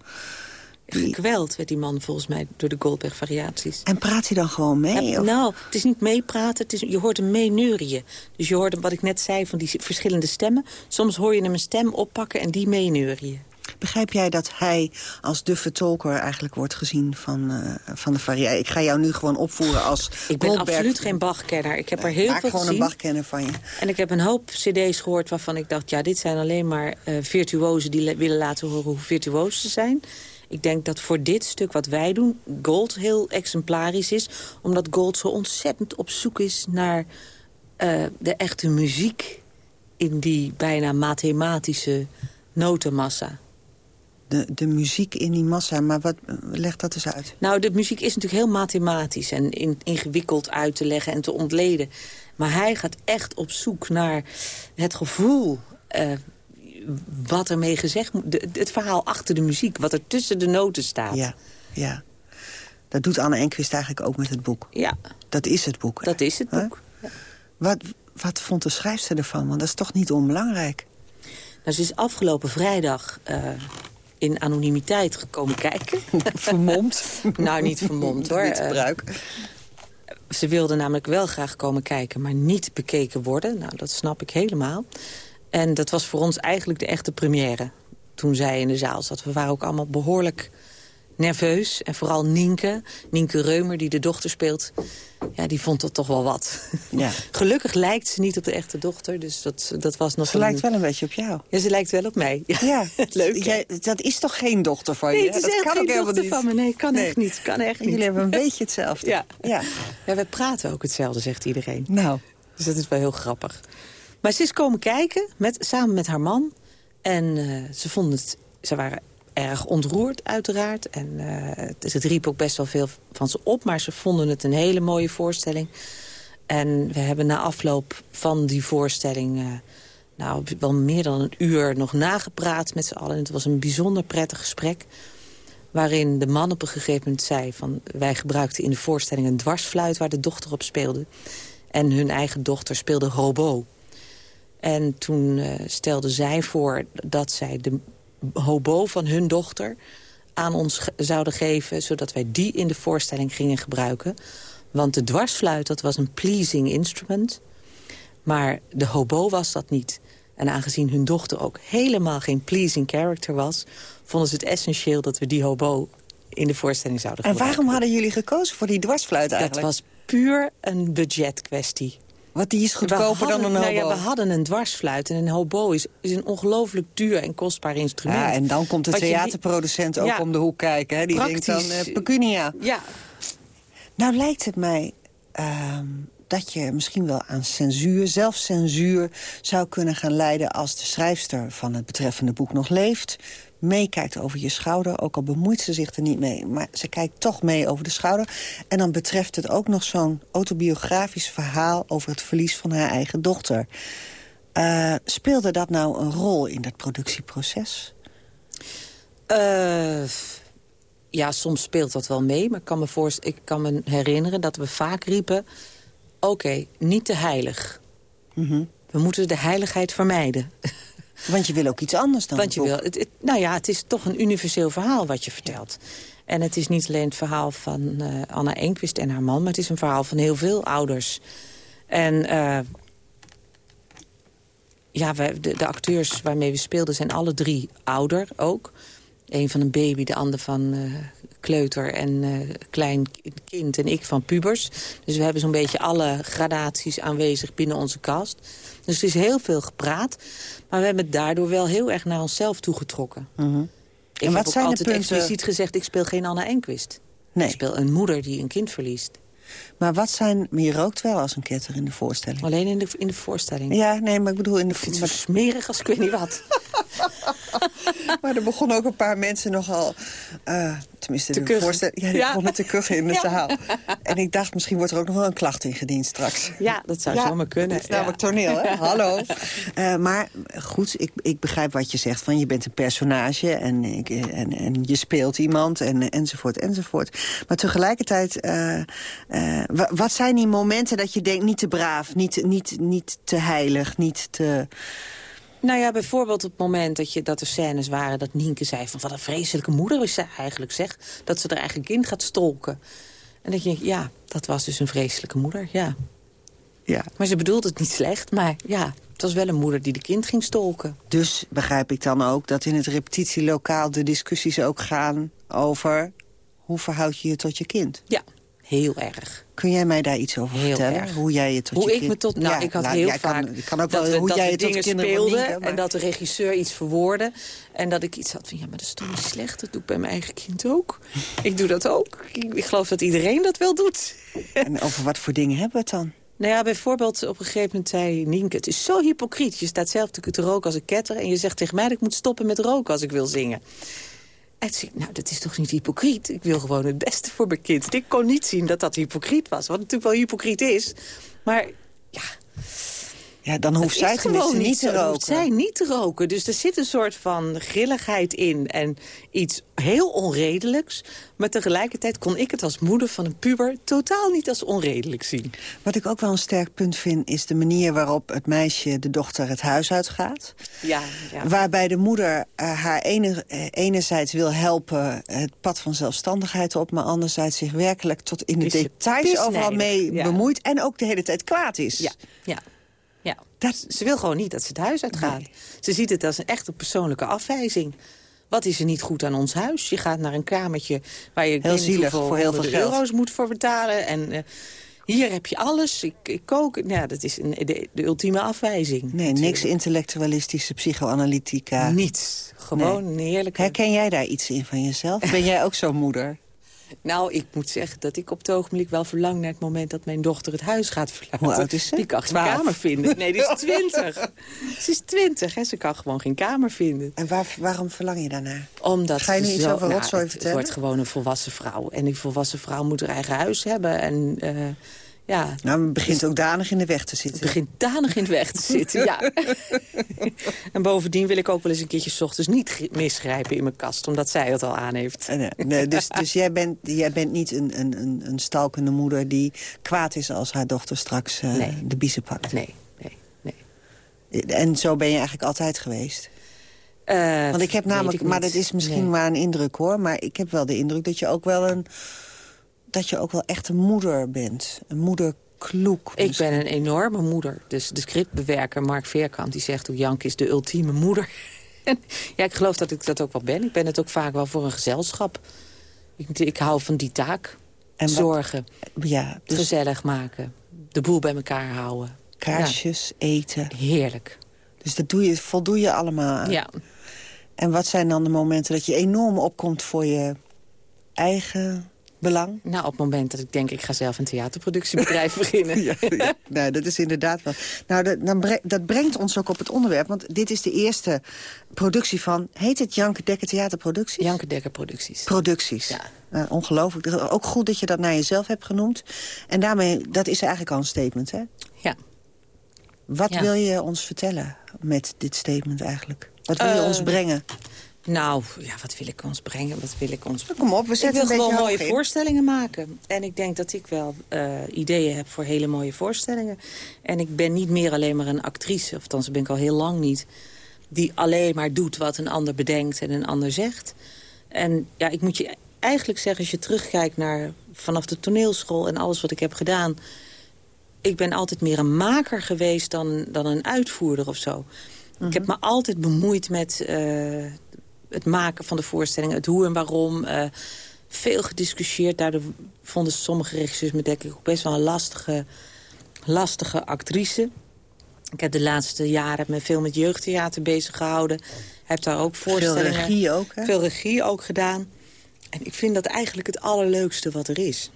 Gekweld werd die man volgens mij door de Goldberg-variaties. En praat hij dan gewoon mee? Ja, of- nou, het is niet meepraten, het is, je hoort hem meeneurien. Dus je hoort hem, wat ik net zei van die verschillende stemmen. Soms hoor je hem een stem oppakken en die meeneurien. Begrijp jij dat hij als de vertolker eigenlijk wordt gezien van, eh, van de variatie? Ik ga jou nu gewoon opvoeren als Ik ben Goldberg. absoluut geen Bach-kenner. Ik heb er heel veel gewoon gezien. een Bach-kenner van je. En ik heb een hoop cd's gehoord waarvan ik dacht... ja, dit zijn alleen maar eh virtuozen die le- willen laten horen hoe virtuoos ze zijn. Ik denk dat voor dit stuk wat wij doen, Gold heel exemplarisch is. Omdat Gold zo ontzettend op zoek is naar eh, de echte muziek... in die bijna mathematische notenmassa. De, de muziek in die massa, maar wat, leg dat eens uit. Nou, de muziek is natuurlijk heel mathematisch en in- ingewikkeld uit te leggen en te ontleden. Maar hij gaat echt op zoek naar het gevoel... eh, wat ermee gezegd moet. de- het verhaal achter de muziek, wat er tussen de noten staat. Ja, ja. Dat doet Anne Enquist eigenlijk ook met het boek. Ja, Dat is het boek. dat is het boek. Wat, wat vond de schrijfster ervan? Want dat is toch niet onbelangrijk? Nou, ze is afgelopen vrijdag eh, in anonimiteit gekomen kijken. Vermomd. nou, niet vermomd hoor. Niet Eh, gebruik. Ze wilde namelijk wel graag komen kijken, maar niet bekeken worden. Nou, dat snap ik helemaal. En dat was voor ons eigenlijk de echte première. Toen zij in de zaal zat. We waren ook allemaal behoorlijk nerveus. En vooral Nienke, Nienke Reumer, die de dochter speelt... ja, die vond dat toch wel wat. Ja. Gelukkig lijkt ze niet op de echte dochter, dus dat, dat was nog Ze lijkt wel een beetje op jou. Ja, ze lijkt wel op mij. Ja, Ja, leuk. Jij, dat is toch geen dochter van je? Nee, het is dat echt kan geen dochter niet. van me. Nee, kan Nee. echt niet. Kan echt niet. Jullie hebben een beetje hetzelfde. Ja. ja. Ja, we praten ook hetzelfde, zegt iedereen. Nou, Dus dat is wel heel grappig. Maar ze is komen kijken, met, samen met haar man. En eh, ze vonden het... Ze waren erg ontroerd, uiteraard. En eh, het, het riep ook best wel veel van ze op. Maar ze vonden het een hele mooie voorstelling. En we hebben na afloop van die voorstelling... eh, nou, wel meer dan een uur nog nagepraat met z'n allen. En het was een bijzonder prettig gesprek waarin de man op een gegeven moment zei... van wij gebruikten in de voorstelling een dwarsfluit waar de dochter op speelde. En hun eigen dochter speelde hobo. En toen eh, stelde zij voor dat zij de hobo van hun dochter aan ons ge- zouden geven... zodat wij die in de voorstelling gingen gebruiken. Want de dwarsfluit, dat was een pleasing instrument. Maar de hobo was dat niet. En aangezien hun dochter ook helemaal geen pleasing character was... vonden ze het essentieel dat we die hobo in de voorstelling zouden en gebruiken. waarom hadden jullie gekozen voor die dwarsfluit Dat eigenlijk? was puur een budgetkwestie. Want die is goedkoper dan een nou hobo. ja, we hadden een dwarsfluit en een hobo is, is een ongelooflijk duur en kostbaar instrument. Ja, en dan komt de Wat je theaterproducent ook Ja. om de hoek kijken. Hè? Die denkt dan, eh, pecunia. Ja, Nou lijkt het mij ehm, dat je misschien wel aan censuur, zelfcensuur... zou kunnen gaan leiden als de schrijfster van het betreffende boek nog leeft. Meekijkt over je schouder, ook al bemoeit ze zich er niet mee. Maar ze kijkt toch mee over de schouder. En dan betreft het ook nog zo'n autobiografisch verhaal... over het verlies van haar eigen dochter. Eh, speelde dat nou een rol in dat productieproces? Eh, ja, soms speelt dat wel mee. Maar ik kan me, voorst- ik kan me herinneren dat we vaak riepen... oké, niet te heilig. Mhm. We moeten de heiligheid vermijden. Want je wil ook iets anders dan Want je het wil, het, het- nou ja, het is toch een universeel verhaal wat je vertelt. En het is niet alleen het verhaal van eh, Anna Enquist en haar man... maar het is een verhaal van heel veel ouders. En eh, ja, de, de acteurs waarmee we speelden zijn alle drie ouder ook. Eén van een baby, de ander van eh, kleuter en klein kind en ik van pubers. Dus we hebben zo'n beetje alle gradaties aanwezig binnen onze cast. Dus er is heel veel gepraat. Maar we hebben het daardoor wel heel erg naar onszelf toegetrokken. Ik Mhm. En wat heb zijn altijd punten- expliciet gezegd, ik speel geen Anna Enquist. Nee. Ik speel een moeder die een kind verliest. Maar wat zijn... Maar je rookt wel als een ketter in de voorstelling. Alleen in de, in de voorstelling. Ja, nee, maar ik bedoel in de... Ik het smerig als ik weet niet wat. maar er begonnen ook een paar mensen nogal... Uh, tenminste, te de voorstel, ja, die ja. begonnen te kuchen in de zaal. En ik dacht, misschien wordt er ook nog wel een klacht ingediend straks. Ja, dat zou zomaar kunnen. Het is namelijk toneel, hè? Hallo. Uh, maar goed, ik, ik begrijp wat je zegt. Van je bent een personage en, ik, en, en je speelt iemand en, enzovoort, enzovoort. Maar tegelijkertijd, uh, wat zijn die momenten dat je denkt... niet te braaf, niet, niet, niet te heilig, niet te... Nou ja, bijvoorbeeld op het moment dat, je, dat er scènes waren... dat Nienke zei van wat een vreselijke moeder is ze eigenlijk, zeg. Dat ze haar eigen kind gaat stolken. En dat je ja, dat was dus een vreselijke moeder, ja. ja. Maar ze bedoelt het niet slecht, maar ja, het was wel een moeder die de kind ging stolken. Dus begrijp ik dan ook dat in het repetitielokaal de discussies ook gaan over... hoe verhoud je je tot je kind? Ja, heel erg. Kun jij mij daar iets over vertellen? Hoe jij je tot hoe je ik me tot, nou, ik had heel vaak kan, kan ook wel, dat, hoe dat jij dingen tot speelde en dat de regisseur iets verwoordde en dat ik iets had van ja, maar dat is toch niet slecht. Dat doe ik bij mijn eigen kind ook. ik doe dat ook. Ik, ik geloof dat iedereen dat wel doet. en over wat voor dingen hebben we het dan? Nou ja, bijvoorbeeld op een gegeven moment zei Nienke... het is zo hypocriet, je staat zelf te roken als een ketter... en je zegt tegen mij dat ik moet stoppen met roken als ik wil zingen. Nou, dat is toch niet hypocriet? Ik wil gewoon het beste voor mijn kind. ik kon niet zien dat dat hypocriet was. Wat natuurlijk wel hypocriet is. Maar ja, ja, dan hoeft zij tenminste niet, te roken. hoeft zij niet te roken. Dus er zit een soort van grilligheid in. En iets heel onredelijks. Maar tegelijkertijd kon ik het als moeder van een puber... totaal niet als onredelijk zien. Wat ik ook wel een sterk punt vind... is de manier waarop het meisje, de dochter, het huis uitgaat. Ja, ja. Waarbij de moeder uh, haar uh, enerzijds wil helpen... het pad van zelfstandigheid op... maar anderzijds zich werkelijk tot in de details overal mee bemoeit... en ook de hele tijd kwaad is. Ja, ja. Ja, dat, ze wil gewoon niet dat ze het huis uitgaan. Ze ziet het als een echte persoonlijke afwijzing. Wat is er niet goed aan ons huis? Je gaat naar een kamertje waar je heel zielig voor heel veel euro's moet voor betalen. En uh, hier heb je alles. Ik, ik kook. Nou, dat is een, de, de ultieme afwijzing. Nee, natuurlijk. niks intellectualistische psychoanalytica. Niets. Gewoon nee. heerlijk. Herken jij daar iets in van jezelf? Ben jij ook zo'n moeder? Nou, ik moet zeggen dat ik op het ogenblik wel verlang naar het moment dat mijn dochter het huis gaat verlaten. Hoe oud is ze? Die kan geen kamer vinden. Nee, die is twintig. ze is twintig, hè. Ze kan gewoon geen kamer vinden. En waar, waarom verlang je daarnaar? Omdat Ga je nu iets over nou, rotzooi vertellen? Het wordt gewoon een volwassen vrouw. En die volwassen vrouw moet haar eigen huis hebben. En... Uh, ja. Nou, het begint ook danig in de weg te zitten. Het begint danig in de weg te zitten, ja. en bovendien wil ik ook wel eens een keertje s ochtends niet misgrijpen in mijn kast... omdat zij het al aan heeft. Nee, nee, dus dus jij, bent, jij bent niet een, een, een stalkende moeder die kwaad is... als haar dochter straks uh, nee. de biezen pakt? Nee, nee, nee. En zo ben je eigenlijk altijd geweest? Uh, Want ik heb namelijk, maar dat is misschien nee. maar een indruk hoor... maar ik heb wel de indruk dat je ook wel een dat je ook wel echt een moeder bent. Een moederkloek. Ik ben een enorme moeder. Dus de scriptbewerker Mark Veerkamp die zegt... hoe Jank is de ultieme moeder. ja, ik geloof dat ik dat ook wel ben. Ik ben het ook vaak wel voor een gezelschap. Ik, ik hou van die taak. En Zorgen. Ja, dus... Gezellig maken. De boel bij elkaar houden. Kaarsjes, ja. eten. Heerlijk. Dus dat doe je, voldoe je allemaal aan. Ja. En wat zijn dan de momenten dat je enorm opkomt voor je eigen belang? Nou, op het moment dat ik denk, ik ga zelf een theaterproductiebedrijf beginnen. ja, ja. Nou, dat is inderdaad wel. Nou, dat, dan dat brengt ons ook op het onderwerp. Want dit is de eerste productie van... Heet het Janke Dekker Theaterproducties? Janke Dekker Producties. Producties. Ja. Uh, ongelooflijk. Ook goed dat je dat naar jezelf hebt genoemd. En daarmee, dat is eigenlijk al een statement, hè? Ja. Wat ja. wil je ons vertellen met dit statement eigenlijk? Wat wil je uh, ons brengen? Nou, ja, wat wil ik ons brengen? Wat wil ik ons... Kom op, we zetten ik wil gewoon mooie in. voorstellingen maken. En ik denk dat ik wel uh, ideeën heb voor hele mooie voorstellingen. En ik ben niet meer alleen maar een actrice, of althans ben ik al heel lang niet... die alleen maar doet wat een ander bedenkt en een ander zegt. En ja, ik moet je eigenlijk zeggen, als je terugkijkt naar vanaf de toneelschool... en alles wat ik heb gedaan... ik ben altijd meer een maker geweest dan, dan een uitvoerder of zo. Ik heb me altijd bemoeid met... Uh, het maken van de voorstellingen, het hoe en waarom. Uh, veel gediscussieerd. Daardoor vonden sommige regisseurs me denk ik ook best wel een lastige, lastige actrice. Ik heb de laatste jaren me veel met jeugdtheater bezig gehouden. Heb daar ook voorstellingen... Veel regie ook, hè? Veel regie ook gedaan. En ik vind dat eigenlijk het allerleukste wat er is.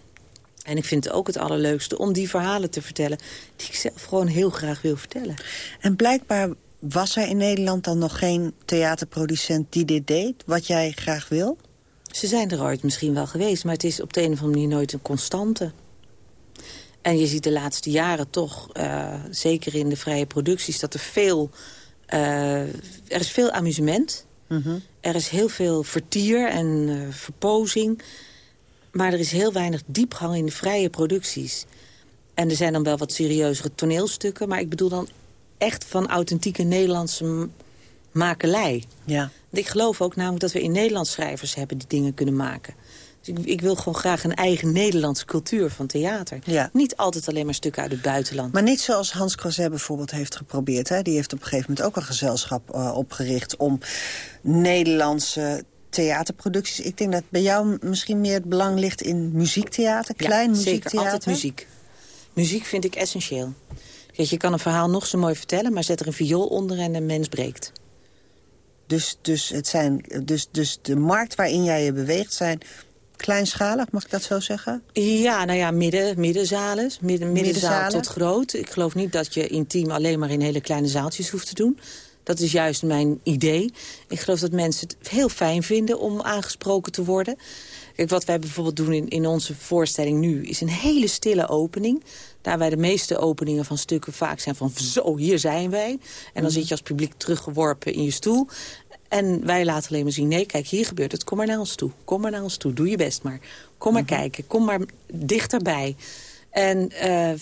En ik vind het ook het allerleukste om die verhalen te vertellen... die ik zelf gewoon heel graag wil vertellen. En blijkbaar was er in Nederland dan nog geen theaterproducent die dit deed? Wat jij graag wil? Ze zijn er ooit misschien wel geweest, maar het is op de een of andere manier nooit een constante. En je ziet de laatste jaren toch, uh, zeker in de vrije producties... dat er veel... Uh, er is veel amusement. Mm Er is heel veel vertier en uh, verpozing. Maar er is heel weinig diepgang in de vrije producties. En er zijn dan wel wat serieuzere toneelstukken... maar ik bedoel dan echt van authentieke Nederlandse makelij. Ja. ik geloof ook namelijk dat we in Nederland schrijvers hebben... die dingen kunnen maken. Dus ik, ik, wil gewoon graag een eigen Nederlandse cultuur van theater. Ja. Niet altijd alleen maar stukken uit het buitenland. Maar niet zoals Hans Crozet bijvoorbeeld heeft geprobeerd. Hè? Die heeft op een gegeven moment ook een gezelschap uh, opgericht... om Nederlandse theaterproducties. Ik denk dat bij jou misschien meer het belang ligt in muziektheater, klein ja, muziektheater. Zeker, altijd muziek. Muziek vind ik essentieel. Kijk, je kan een verhaal nog zo mooi vertellen, maar zet er een viool onder en een mens breekt. Dus, dus, het zijn, dus, dus de markt waarin jij je beweegt zijn kleinschalig, mag ik dat zo zeggen? Ja, nou ja, midden, middenzalen, midden, middenzaal tot groot. Ik geloof niet dat je intiem alleen maar in hele kleine zaaltjes hoeft te doen. Dat is juist mijn idee. Ik geloof dat mensen het heel fijn vinden om aangesproken te worden. Kijk, wat wij bijvoorbeeld doen in, in onze voorstelling nu... is een hele stille opening. Daar wij de meeste openingen van stukken vaak zijn van... zo, hier zijn wij. En dan mhm. zit je als publiek teruggeworpen in je stoel. En wij laten alleen maar zien, nee, kijk, hier gebeurt het. Kom maar naar ons toe. Kom maar naar ons toe. Doe je best maar. Kom maar mhm. kijken. Kom maar dichterbij. En uh,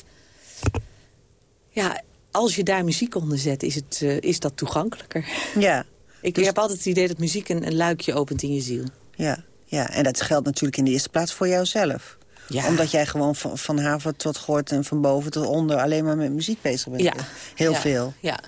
ja, als je daar muziek onder zet, is, het, uh, is dat toegankelijker. Ja. Ik dus... heb altijd het idee dat muziek een, een, luikje opent in je ziel. Ja, ja, en dat geldt natuurlijk in de eerste plaats voor jouzelf. Ja. Omdat jij gewoon van, van haven tot gort en van boven tot onder... alleen maar met muziek bezig bent. Ja. Heel ja. veel. Ja.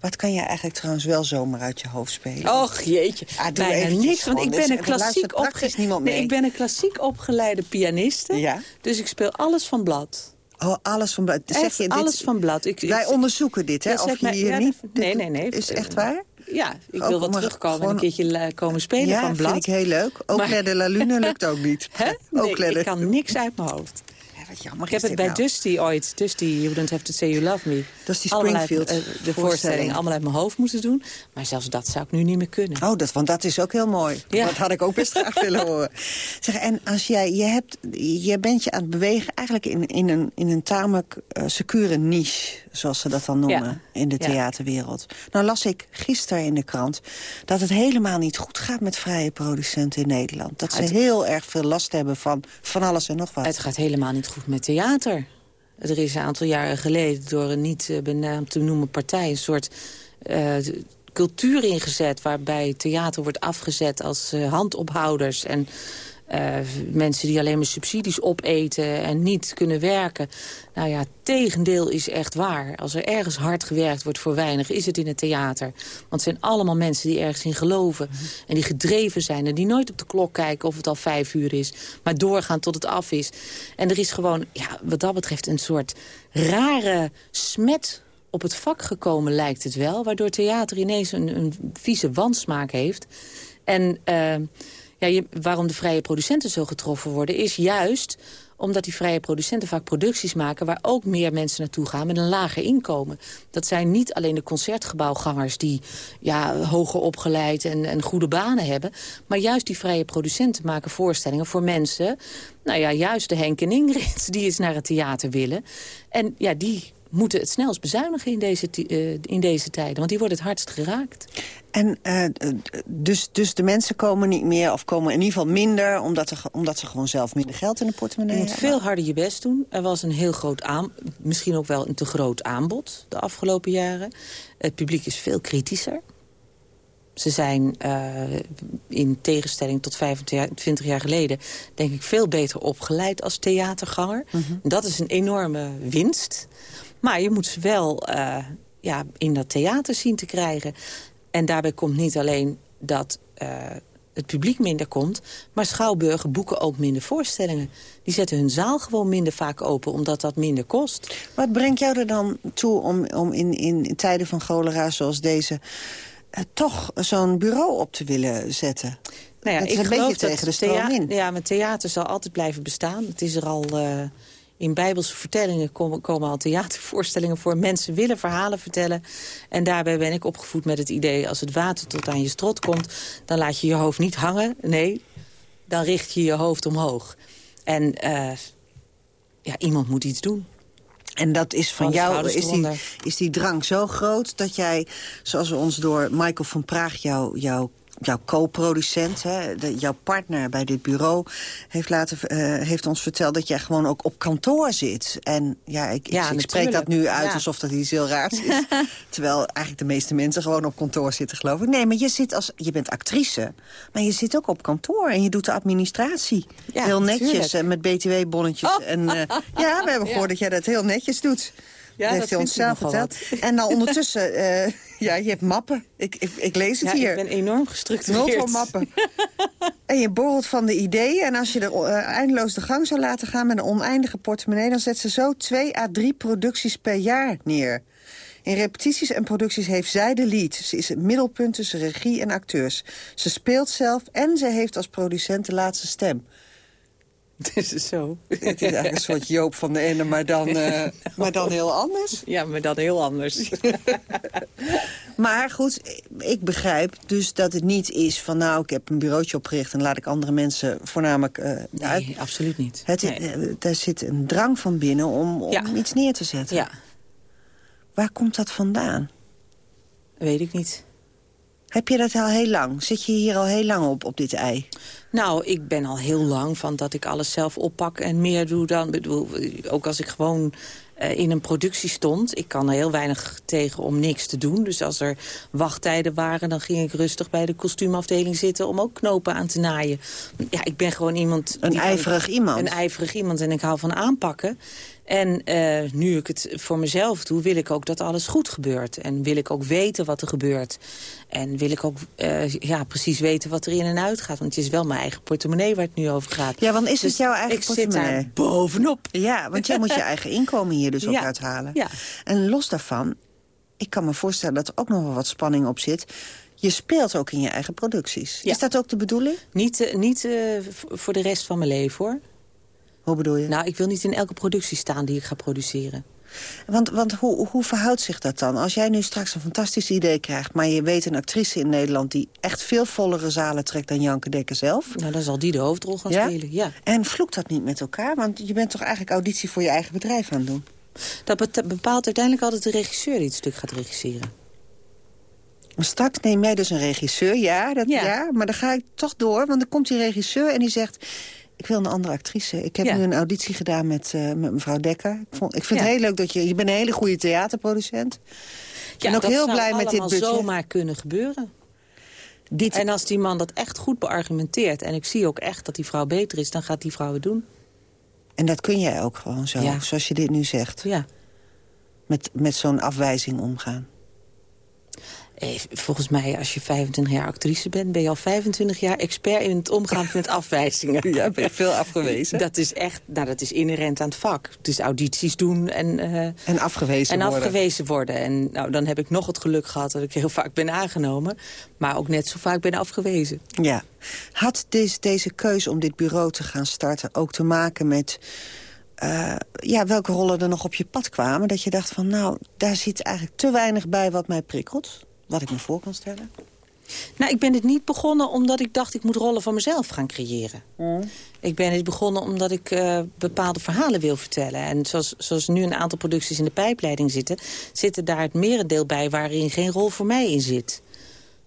Wat kan je eigenlijk trouwens wel zomaar uit je hoofd spelen? Och jeetje, ah, bijna niks. Want ik ben, een klassiek opge... nee, ik ben een klassiek opgeleide pianiste. Ja. Dus ik speel alles van blad. Oh, alles van blad. Zeg je, alles van blad. Ik, wij onderzoeken dit, hè? Of je hier niet... Nee, nee, nee. Is echt waar? Ja, ik wil wel terugkomen en een keertje komen spelen ja, van blad. Ja, vind ik heel leuk. Ook maar... de la Lune lukt ook niet. Hè? Nee, ik kan niks uit mijn hoofd. Wat jammer ik heb het bij nou? Dusty ooit, Dusty, You Wouldn't Have To Say You Love Me. Dusty Springfield allemaal uit, uh, de voorstelling allemaal uit mijn hoofd moeten doen. Maar zelfs dat zou ik nu niet meer kunnen. Oh, dat, want dat is ook heel mooi. Ja. Dat had ik ook best graag willen horen. Zeg, en als jij, je, hebt, je bent je aan het bewegen eigenlijk in, in, een, in een tamelijk uh, secure niche, zoals ze dat dan noemen, ja. in de theaterwereld. Nou las ik gisteren in de krant dat het helemaal niet goed gaat met vrije producenten in Nederland. Dat ze het... heel erg veel last hebben van, van alles en nog wat. Het gaat helemaal niet goed met theater. Er is een aantal jaren geleden door een niet benaamd te noemen partij... een soort uh, cultuur ingezet waarbij theater wordt afgezet als uh, handophouders... en uh, mensen die alleen maar subsidies opeten en niet kunnen werken. Nou ja, tegendeel is echt waar. Als er ergens hard gewerkt wordt voor weinig, is het in het theater. Want het zijn allemaal mensen die ergens in geloven. En die gedreven zijn en die nooit op de klok kijken of het al vijf uur is. Maar doorgaan tot het af is. En er is gewoon, ja, wat dat betreft, een soort rare smet op het vak gekomen, lijkt het wel. Waardoor theater ineens een, een vieze wansmaak heeft. En... Uh, ja, je, waarom de vrije producenten zo getroffen worden... is juist omdat die vrije producenten vaak producties maken... waar ook meer mensen naartoe gaan met een lager inkomen. Dat zijn niet alleen de concertgebouwgangers... die ja, hoger opgeleid en, en goede banen hebben... maar juist die vrije producenten maken voorstellingen voor mensen... nou ja, juist de Henk en Ingrid die eens naar het theater willen. En ja, die moeten het snelst bezuinigen in deze, uh, in deze tijden. Want die worden het hardst geraakt. En uh, dus, dus de mensen komen niet meer, of komen in ieder geval minder... omdat, er, omdat ze gewoon zelf minder geld in de portemonnee hebben? Je moet veel harder je best doen. Er was een heel groot aan, misschien ook wel een te groot aanbod de afgelopen jaren. Het publiek is veel kritischer. Ze zijn uh, in tegenstelling tot 25 jaar geleden... denk ik veel beter opgeleid als theaterganger. Mm -hmm. Dat is een enorme winst. Maar je moet ze wel uh, ja, in dat theater zien te krijgen. En daarbij komt niet alleen dat uh, het publiek minder komt... maar schouwburgen boeken ook minder voorstellingen. Die zetten hun zaal gewoon minder vaak open, omdat dat minder kost. Wat brengt jou er dan toe om, om in, in tijden van cholera zoals deze... Uh, toch zo'n bureau op te willen zetten? Nou ja, is ik een geloof beetje tegen de stroom in. Ja, maar theater zal altijd blijven bestaan. Het is er al... Uh, In bijbelse vertellingen komen, komen al theatervoorstellingen voor. Mensen willen verhalen vertellen. En daarbij ben ik opgevoed met het idee... als het water tot aan je strot komt, dan laat je je hoofd niet hangen. Nee, dan richt je je hoofd omhoog. En uh, ja, iemand moet iets doen. En dat is van jou, is die, is die drang zo groot dat jij, zoals we ons door Michael van Praag, jou, jouw jouw co-producent, jouw partner bij dit bureau... heeft, laten, uh, heeft ons verteld dat jij gewoon ook op kantoor zit. En ja, ik, ja, ik, spreek dat nu uit alsof dat iets heel raars is. terwijl eigenlijk de meeste mensen gewoon op kantoor zitten, geloof ik. Nee, maar je, zit als, je bent actrice, maar je zit ook op kantoor... en je doet de administratie. heel netjes, en met btw-bonnetjes. Oh. En, uh, ja, we hebben gehoord dat jij dat heel netjes doet. Ja, dat heeft hij ons zelf verteld. En dan ondertussen, uh, ja, je hebt mappen. Ik, ik, ik lees het ja, hier. ik ben enorm gestructureerd. Multiple mappen. en je borrelt van de ideeën. En als je er uh, eindeloos de gang zou laten gaan met een oneindige portemonnee... dan zet ze zo twee à drie producties per jaar neer. In repetities en producties heeft zij de lead. Ze is het middelpunt tussen regie en acteurs. Ze speelt zelf en ze heeft als producent de laatste stem. Het is zo. Het is eigenlijk een soort Joop van de ene, maar dan, uh, maar dan heel anders. Ja, maar dan heel anders. maar goed, ik begrijp dus dat het niet is van... nou, ik heb een bureautje opgericht en laat ik andere mensen voornamelijk uh, Nee, uit. absoluut niet. Het, nee. uh, daar zit een drang van binnen om, om ja. iets neer te zetten. Ja. Waar komt dat vandaan? Weet ik niet. Heb je dat al heel lang? Zit je hier al heel lang op, op dit ei? Nou, ik ben al heel lang van dat ik alles zelf oppak en meer doe dan... Bedoel, ook als ik gewoon uh, in een productie stond. Ik kan er heel weinig tegen om niks te doen. Dus als er wachttijden waren, dan ging ik rustig bij de kostuumafdeling zitten... om ook knopen aan te naaien. Ja, ik ben gewoon iemand... Een ijverig van, iemand. Een ijverig iemand en ik hou van aanpakken. En uh, nu ik het voor mezelf doe, wil ik ook dat alles goed gebeurt. En wil ik ook weten wat er gebeurt. En wil ik ook uh, ja, precies weten wat er in en uit gaat. Want het is wel mijn eigen portemonnee waar het nu over gaat. Ja, want is dus het jouw eigen ik portemonnee? Ik zit daar bovenop. Ja, want jij moet je eigen inkomen hier dus ook ja. uithalen. Ja. En los daarvan, ik kan me voorstellen dat er ook nog wel wat spanning op zit... Je speelt ook in je eigen producties. Ja. Is dat ook de bedoeling? Niet, uh, niet voor de rest van mijn leven, hoor. Hoe bedoel je? Nou, ik wil niet in elke productie staan die ik ga produceren. Want, want hoe, hoe verhoudt zich dat dan? Als jij nu straks een fantastisch idee krijgt... maar je weet een actrice in Nederland... die echt veel vollere zalen trekt dan Janke Dekker zelf... Nou, dan zal die de hoofdrol gaan ja? spelen, ja. En vloekt dat niet met elkaar? Want je bent toch eigenlijk auditie voor je eigen bedrijf aan het doen? Dat bepaalt uiteindelijk altijd de regisseur die het stuk gaat regisseren. Maar straks neem jij dus een regisseur, ja, dat, ja. Ja. maar dan ga ik toch door... want dan komt die regisseur en die zegt... ik wil een andere actrice. Ik heb Ja. nu een auditie gedaan met, uh, met mevrouw Dekker. Ik, vond, ik vind Ja. het heel leuk dat je... Je bent een hele goede theaterproducent. Ik ben ook dat heel zou blij met dit budget. zomaar kunnen gebeuren. Dit, En als die man dat echt goed beargumenteert... en ik zie ook echt dat die vrouw beter is... dan gaat die vrouw het doen. En dat kun jij ook gewoon zo, zoals je dit nu zegt. Ja. Met, met zo'n afwijzing omgaan. Eh, volgens mij, als je 25 jaar actrice bent... ben je al 25 jaar expert in het omgaan met afwijzingen. Ja, ben je veel afgewezen. Dat is echt, nou, dat is inherent aan het vak. Dus audities doen en, uh, en afgewezen en worden. afgewezen worden. En nou, dan heb ik nog het geluk gehad dat ik heel vaak ben aangenomen. Maar ook net zo vaak ben afgewezen. Ja. Had deze, deze keuze om dit bureau te gaan starten ook te maken met... Uh, ja, welke rollen er nog op je pad kwamen? Dat je dacht van, nou, daar zit eigenlijk te weinig bij wat mij prikkelt. Wat ik me voor kan stellen. Nou, ik ben dit niet begonnen omdat ik dacht... ik moet rollen van mezelf gaan creëren. Mm. Ik ben dit begonnen omdat ik uh, bepaalde verhalen wil vertellen. En zoals, zoals nu een aantal producties in de pijpleiding zitten... zitten daar het merendeel bij waarin geen rol voor mij in zit.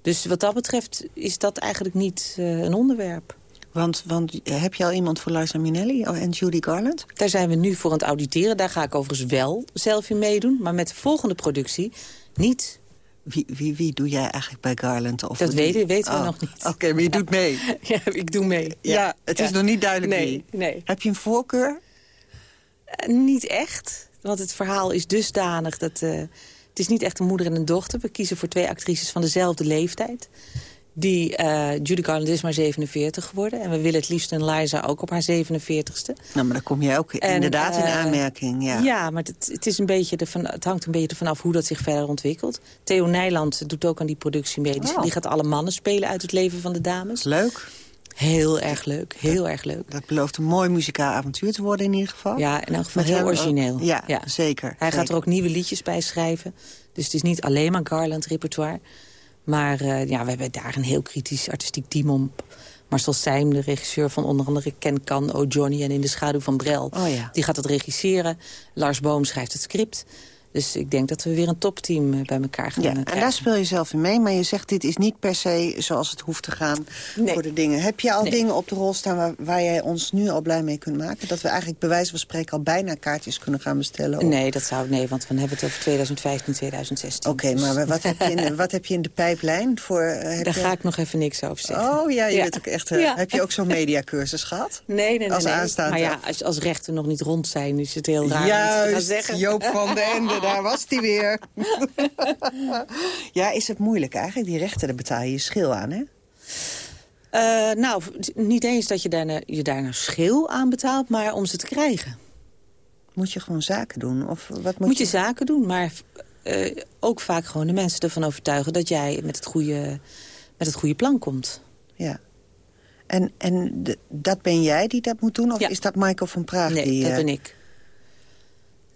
Dus wat dat betreft is dat eigenlijk niet uh, een onderwerp. Want, want heb je al iemand voor Liza Minnelli en Judy Garland? Daar zijn we nu voor aan het auditeren. Daar ga ik overigens wel zelf in meedoen. Maar met de volgende productie niet. Wie, wie, wie doe jij eigenlijk bij Garland? Of dat weten, weten oh. we nog niet. Oké, okay, maar je doet mee. ja, ik doe mee. Ja, ja het ja. is nog niet duidelijk nee, wie. Nee. Heb je een voorkeur? Uh, niet echt. Want het verhaal is dusdanig dat... Uh, het is niet echt een moeder en een dochter. We kiezen voor twee actrices van dezelfde leeftijd. Die, uh, Judy Garland is maar 47 geworden. En we willen het liefst een Liza ook op haar 47ste. Nou, maar dan kom je ook en, inderdaad uh, in aanmerking, ja. Ja, maar het, het, is een beetje ervan, het hangt een beetje ervan af hoe dat zich verder ontwikkelt. Theo Nijland doet ook aan die productie mee. Oh. Die gaat alle mannen spelen uit het leven van de dames. Leuk. Heel erg leuk, heel erg leuk. Dat belooft een mooi muzikaal avontuur te worden in ieder geval. Ja, in elk geval Met heel ook- origineel. Ja, zeker. Hij gaat er ook nieuwe liedjes bij schrijven. Dus het is niet alleen maar Garland-repertoire. Maar eh, ja, we hebben daar een heel kritisch artistiek team om. Marcel Seym, de regisseur van onder andere Ken Kan, Oh Johnny en In de schaduw van Brel. Oh ja. Die gaat het regisseren. Lars Boom schrijft het script. Dus ik denk dat we weer een topteam eh, bij elkaar gaan Ja, eh, en krijgen. daar speel je zelf in mee, maar je zegt dit is niet per se zoals het hoeft te gaan Nee. voor de dingen. Heb je al Nee. dingen op de rol staan waar, waar jij ons nu al blij mee kunt maken? Dat we eigenlijk bij wijze van spreken al bijna kaartjes kunnen gaan bestellen? Of- Nee, dat zou nee, want we hebben het over 2015, 2016. Oké, maar wat heb, je in, de- wat heb je in de pijplijn? Voor, eh, heb Daar je- ga ik nog even niks over zeggen. Oh ja, je Ja. bent ook echt... Ja. Heb je ook zo'n mediacursus gehad? Nee, nee, nee. Als nee. aanstaande. Maar ja, als, als rechten nog niet rond zijn, is het heel raar om iets te gaan Juist, zeggen. Joop van den Ende, daar was die weer. ja, is het moeilijk eigenlijk? Die rechten, daar betaal je je schil aan, hè? Eh, nou, niet eens dat je daar, je daar nou schil aan betaalt, maar om ze te krijgen. Moet je gewoon zaken doen? Of wat moet, Moet je zaken doen, maar eh, ook vaak gewoon de mensen ervan overtuigen... dat jij met het goede, met het goede plan komt. Ja. En, en dat ben jij die dat moet doen? Of Ja. is dat Michael van Praag? Nee, die, dat eh, ben ik.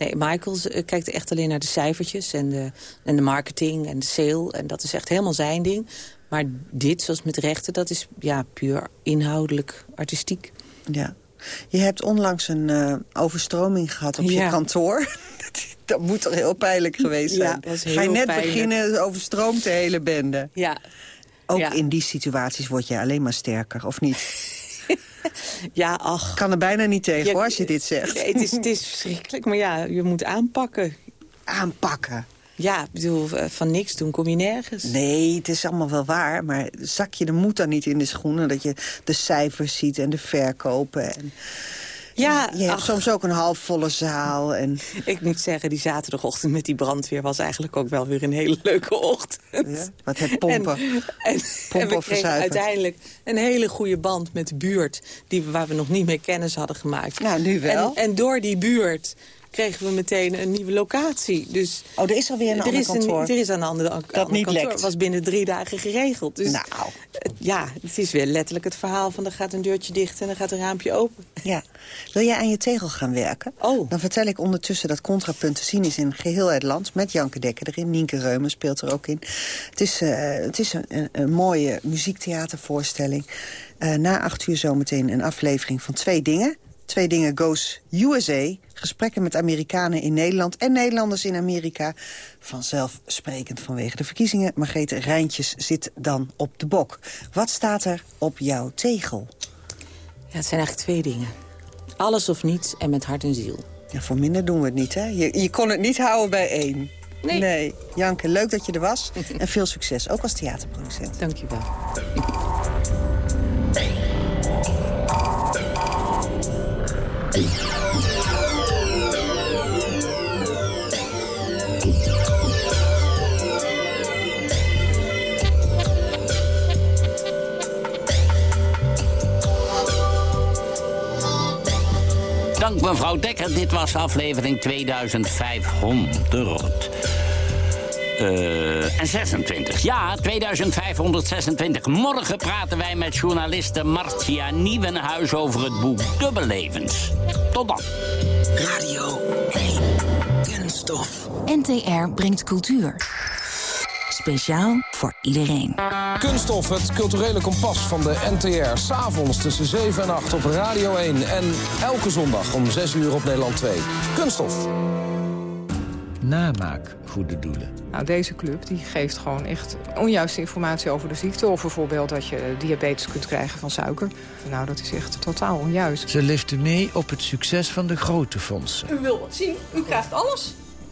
Nee, Michael eh, kijkt echt alleen naar de cijfertjes en de, en de marketing en de sale. En dat is echt helemaal zijn ding. Maar dit, zoals met rechten, dat is ja, puur inhoudelijk, artistiek. Ja. Je hebt onlangs een eh, overstroming gehad op je kantoor. dat moet toch heel pijnlijk geweest zijn? Ga je net pijnlijk. beginnen, overstroomt de hele bende. Ja, Ook Ja. in die situaties word je alleen maar sterker, of niet? ja ach. kan er bijna niet tegen, Ja, hoor, als je dit zegt. Nee, het, is, het is verschrikkelijk, maar ja, je moet aanpakken. Aanpakken. Ja, ik bedoel, eh, van niks doen kom je nergens. Nee, het is allemaal wel waar, maar zak je de moed dan niet in de schoenen... dat je de cijfers ziet en de verkopen. En Ja, je hebt ach. soms ook een halfvolle zaal. En, Ik moet zeggen, die zaterdagochtend met die brandweer... was eigenlijk ook wel weer een hele leuke ochtend. Ja, wat het pompen. En, en, Pompen en we of kregen verzuipen. uiteindelijk een hele goede band met de buurt... Die, waar we nog niet mee kennis hadden gemaakt. Nou, nu wel. En, en door die buurt kregen we meteen een nieuwe locatie. Dus oh, er is alweer een er ander is kantoor. er is een ander, ander niet kantoor. was binnen drie dagen geregeld. Dus Nou. het- ja, het is weer letterlijk het verhaal van... er gaat een deurtje dicht en dan gaat een raampje open. Ja. Wil jij aan je tegel gaan werken? Oh. Dan vertel ik ondertussen dat Contrapunt te zien is in geheel het land. Met Janke Dekker erin. Nienke Reumen speelt er ook in. Het is, eh, het is een, een, een mooie muziektheatervoorstelling. Eh, na acht uur zometeen een aflevering van Twee Dingen. Twee Dingen Goes USA. Gesprekken met Amerikanen in Nederland en Nederlanders in Amerika. Vanzelfsprekend vanwege de verkiezingen. Margrethe Rijntjes zit dan op de bok. Wat staat er op jouw tegel? Ja, het zijn eigenlijk twee dingen. Alles of niets en met hart en ziel. Ja, voor minder doen we het niet, hè? Je, je kon het niet houden bij één. Nee. Janke, leuk dat je er was. en veel succes, ook als theaterproducent. Dank je wel. Dank mevrouw Dekker. Dit was aflevering 2500. Eh, en 26. Ja, 2526. Morgen praten wij met journaliste Marcia Nieuwenhuis over het boek Dubbellevens. Tot dan. Radio 1. Kunststof. NTR brengt cultuur. Speciaal voor iedereen. Kunststof, het culturele kompas van de NTR. S'avonds tussen 7 en 8 op Radio 1. En elke zondag om 6 uur op Nederland 2. Kunststof. Namaak goede doelen. Nou, deze club die geeft gewoon echt onjuiste informatie over de ziekte. Of bijvoorbeeld dat je diabetes kunt krijgen van suiker. Nou, dat is echt totaal onjuist. Ze liften mee op het succes van de grote fondsen. U wil wat zien, u krijgt alles.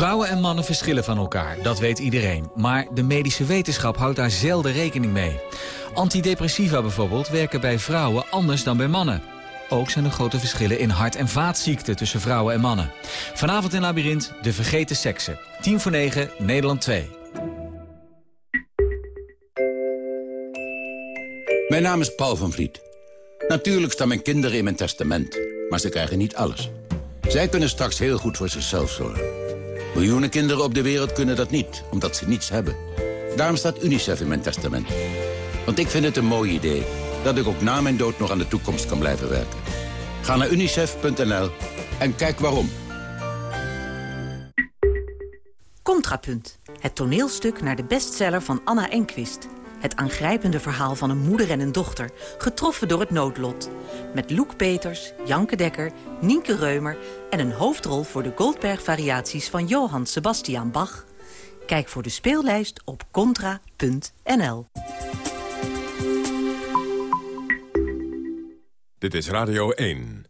Vrouwen en mannen verschillen van elkaar, dat weet iedereen. Maar de medische wetenschap houdt daar zelden rekening mee. Antidepressiva bijvoorbeeld werken bij vrouwen anders dan bij mannen. Ook zijn er grote verschillen in hart- en vaatziekten tussen vrouwen en mannen. Vanavond in Labyrinth, de vergeten seksen. 10 voor 9, Nederland 2. Mijn naam is Paul van Vliet. Natuurlijk staan mijn kinderen in mijn testament, maar ze krijgen niet alles. Zij kunnen straks heel goed voor zichzelf zorgen. Miljoenen kinderen op de wereld kunnen dat niet, omdat ze niets hebben. Daarom staat UNICEF in mijn testament. Want ik vind het een mooi idee dat ik ook na mijn dood nog aan de toekomst kan blijven werken. Ga naar unicef.nl en kijk waarom. Contrapunt. Het toneelstuk naar de bestseller van Anna Enquist. Het aangrijpende verhaal van een moeder en een dochter, getroffen door het noodlot. Met Loek Peters, Janke Dekker, Nienke Reumer... en een hoofdrol voor de Goldberg-variaties van Johann Sebastian Bach. Kijk voor de speellijst op contra.nl. Dit is Radio 1.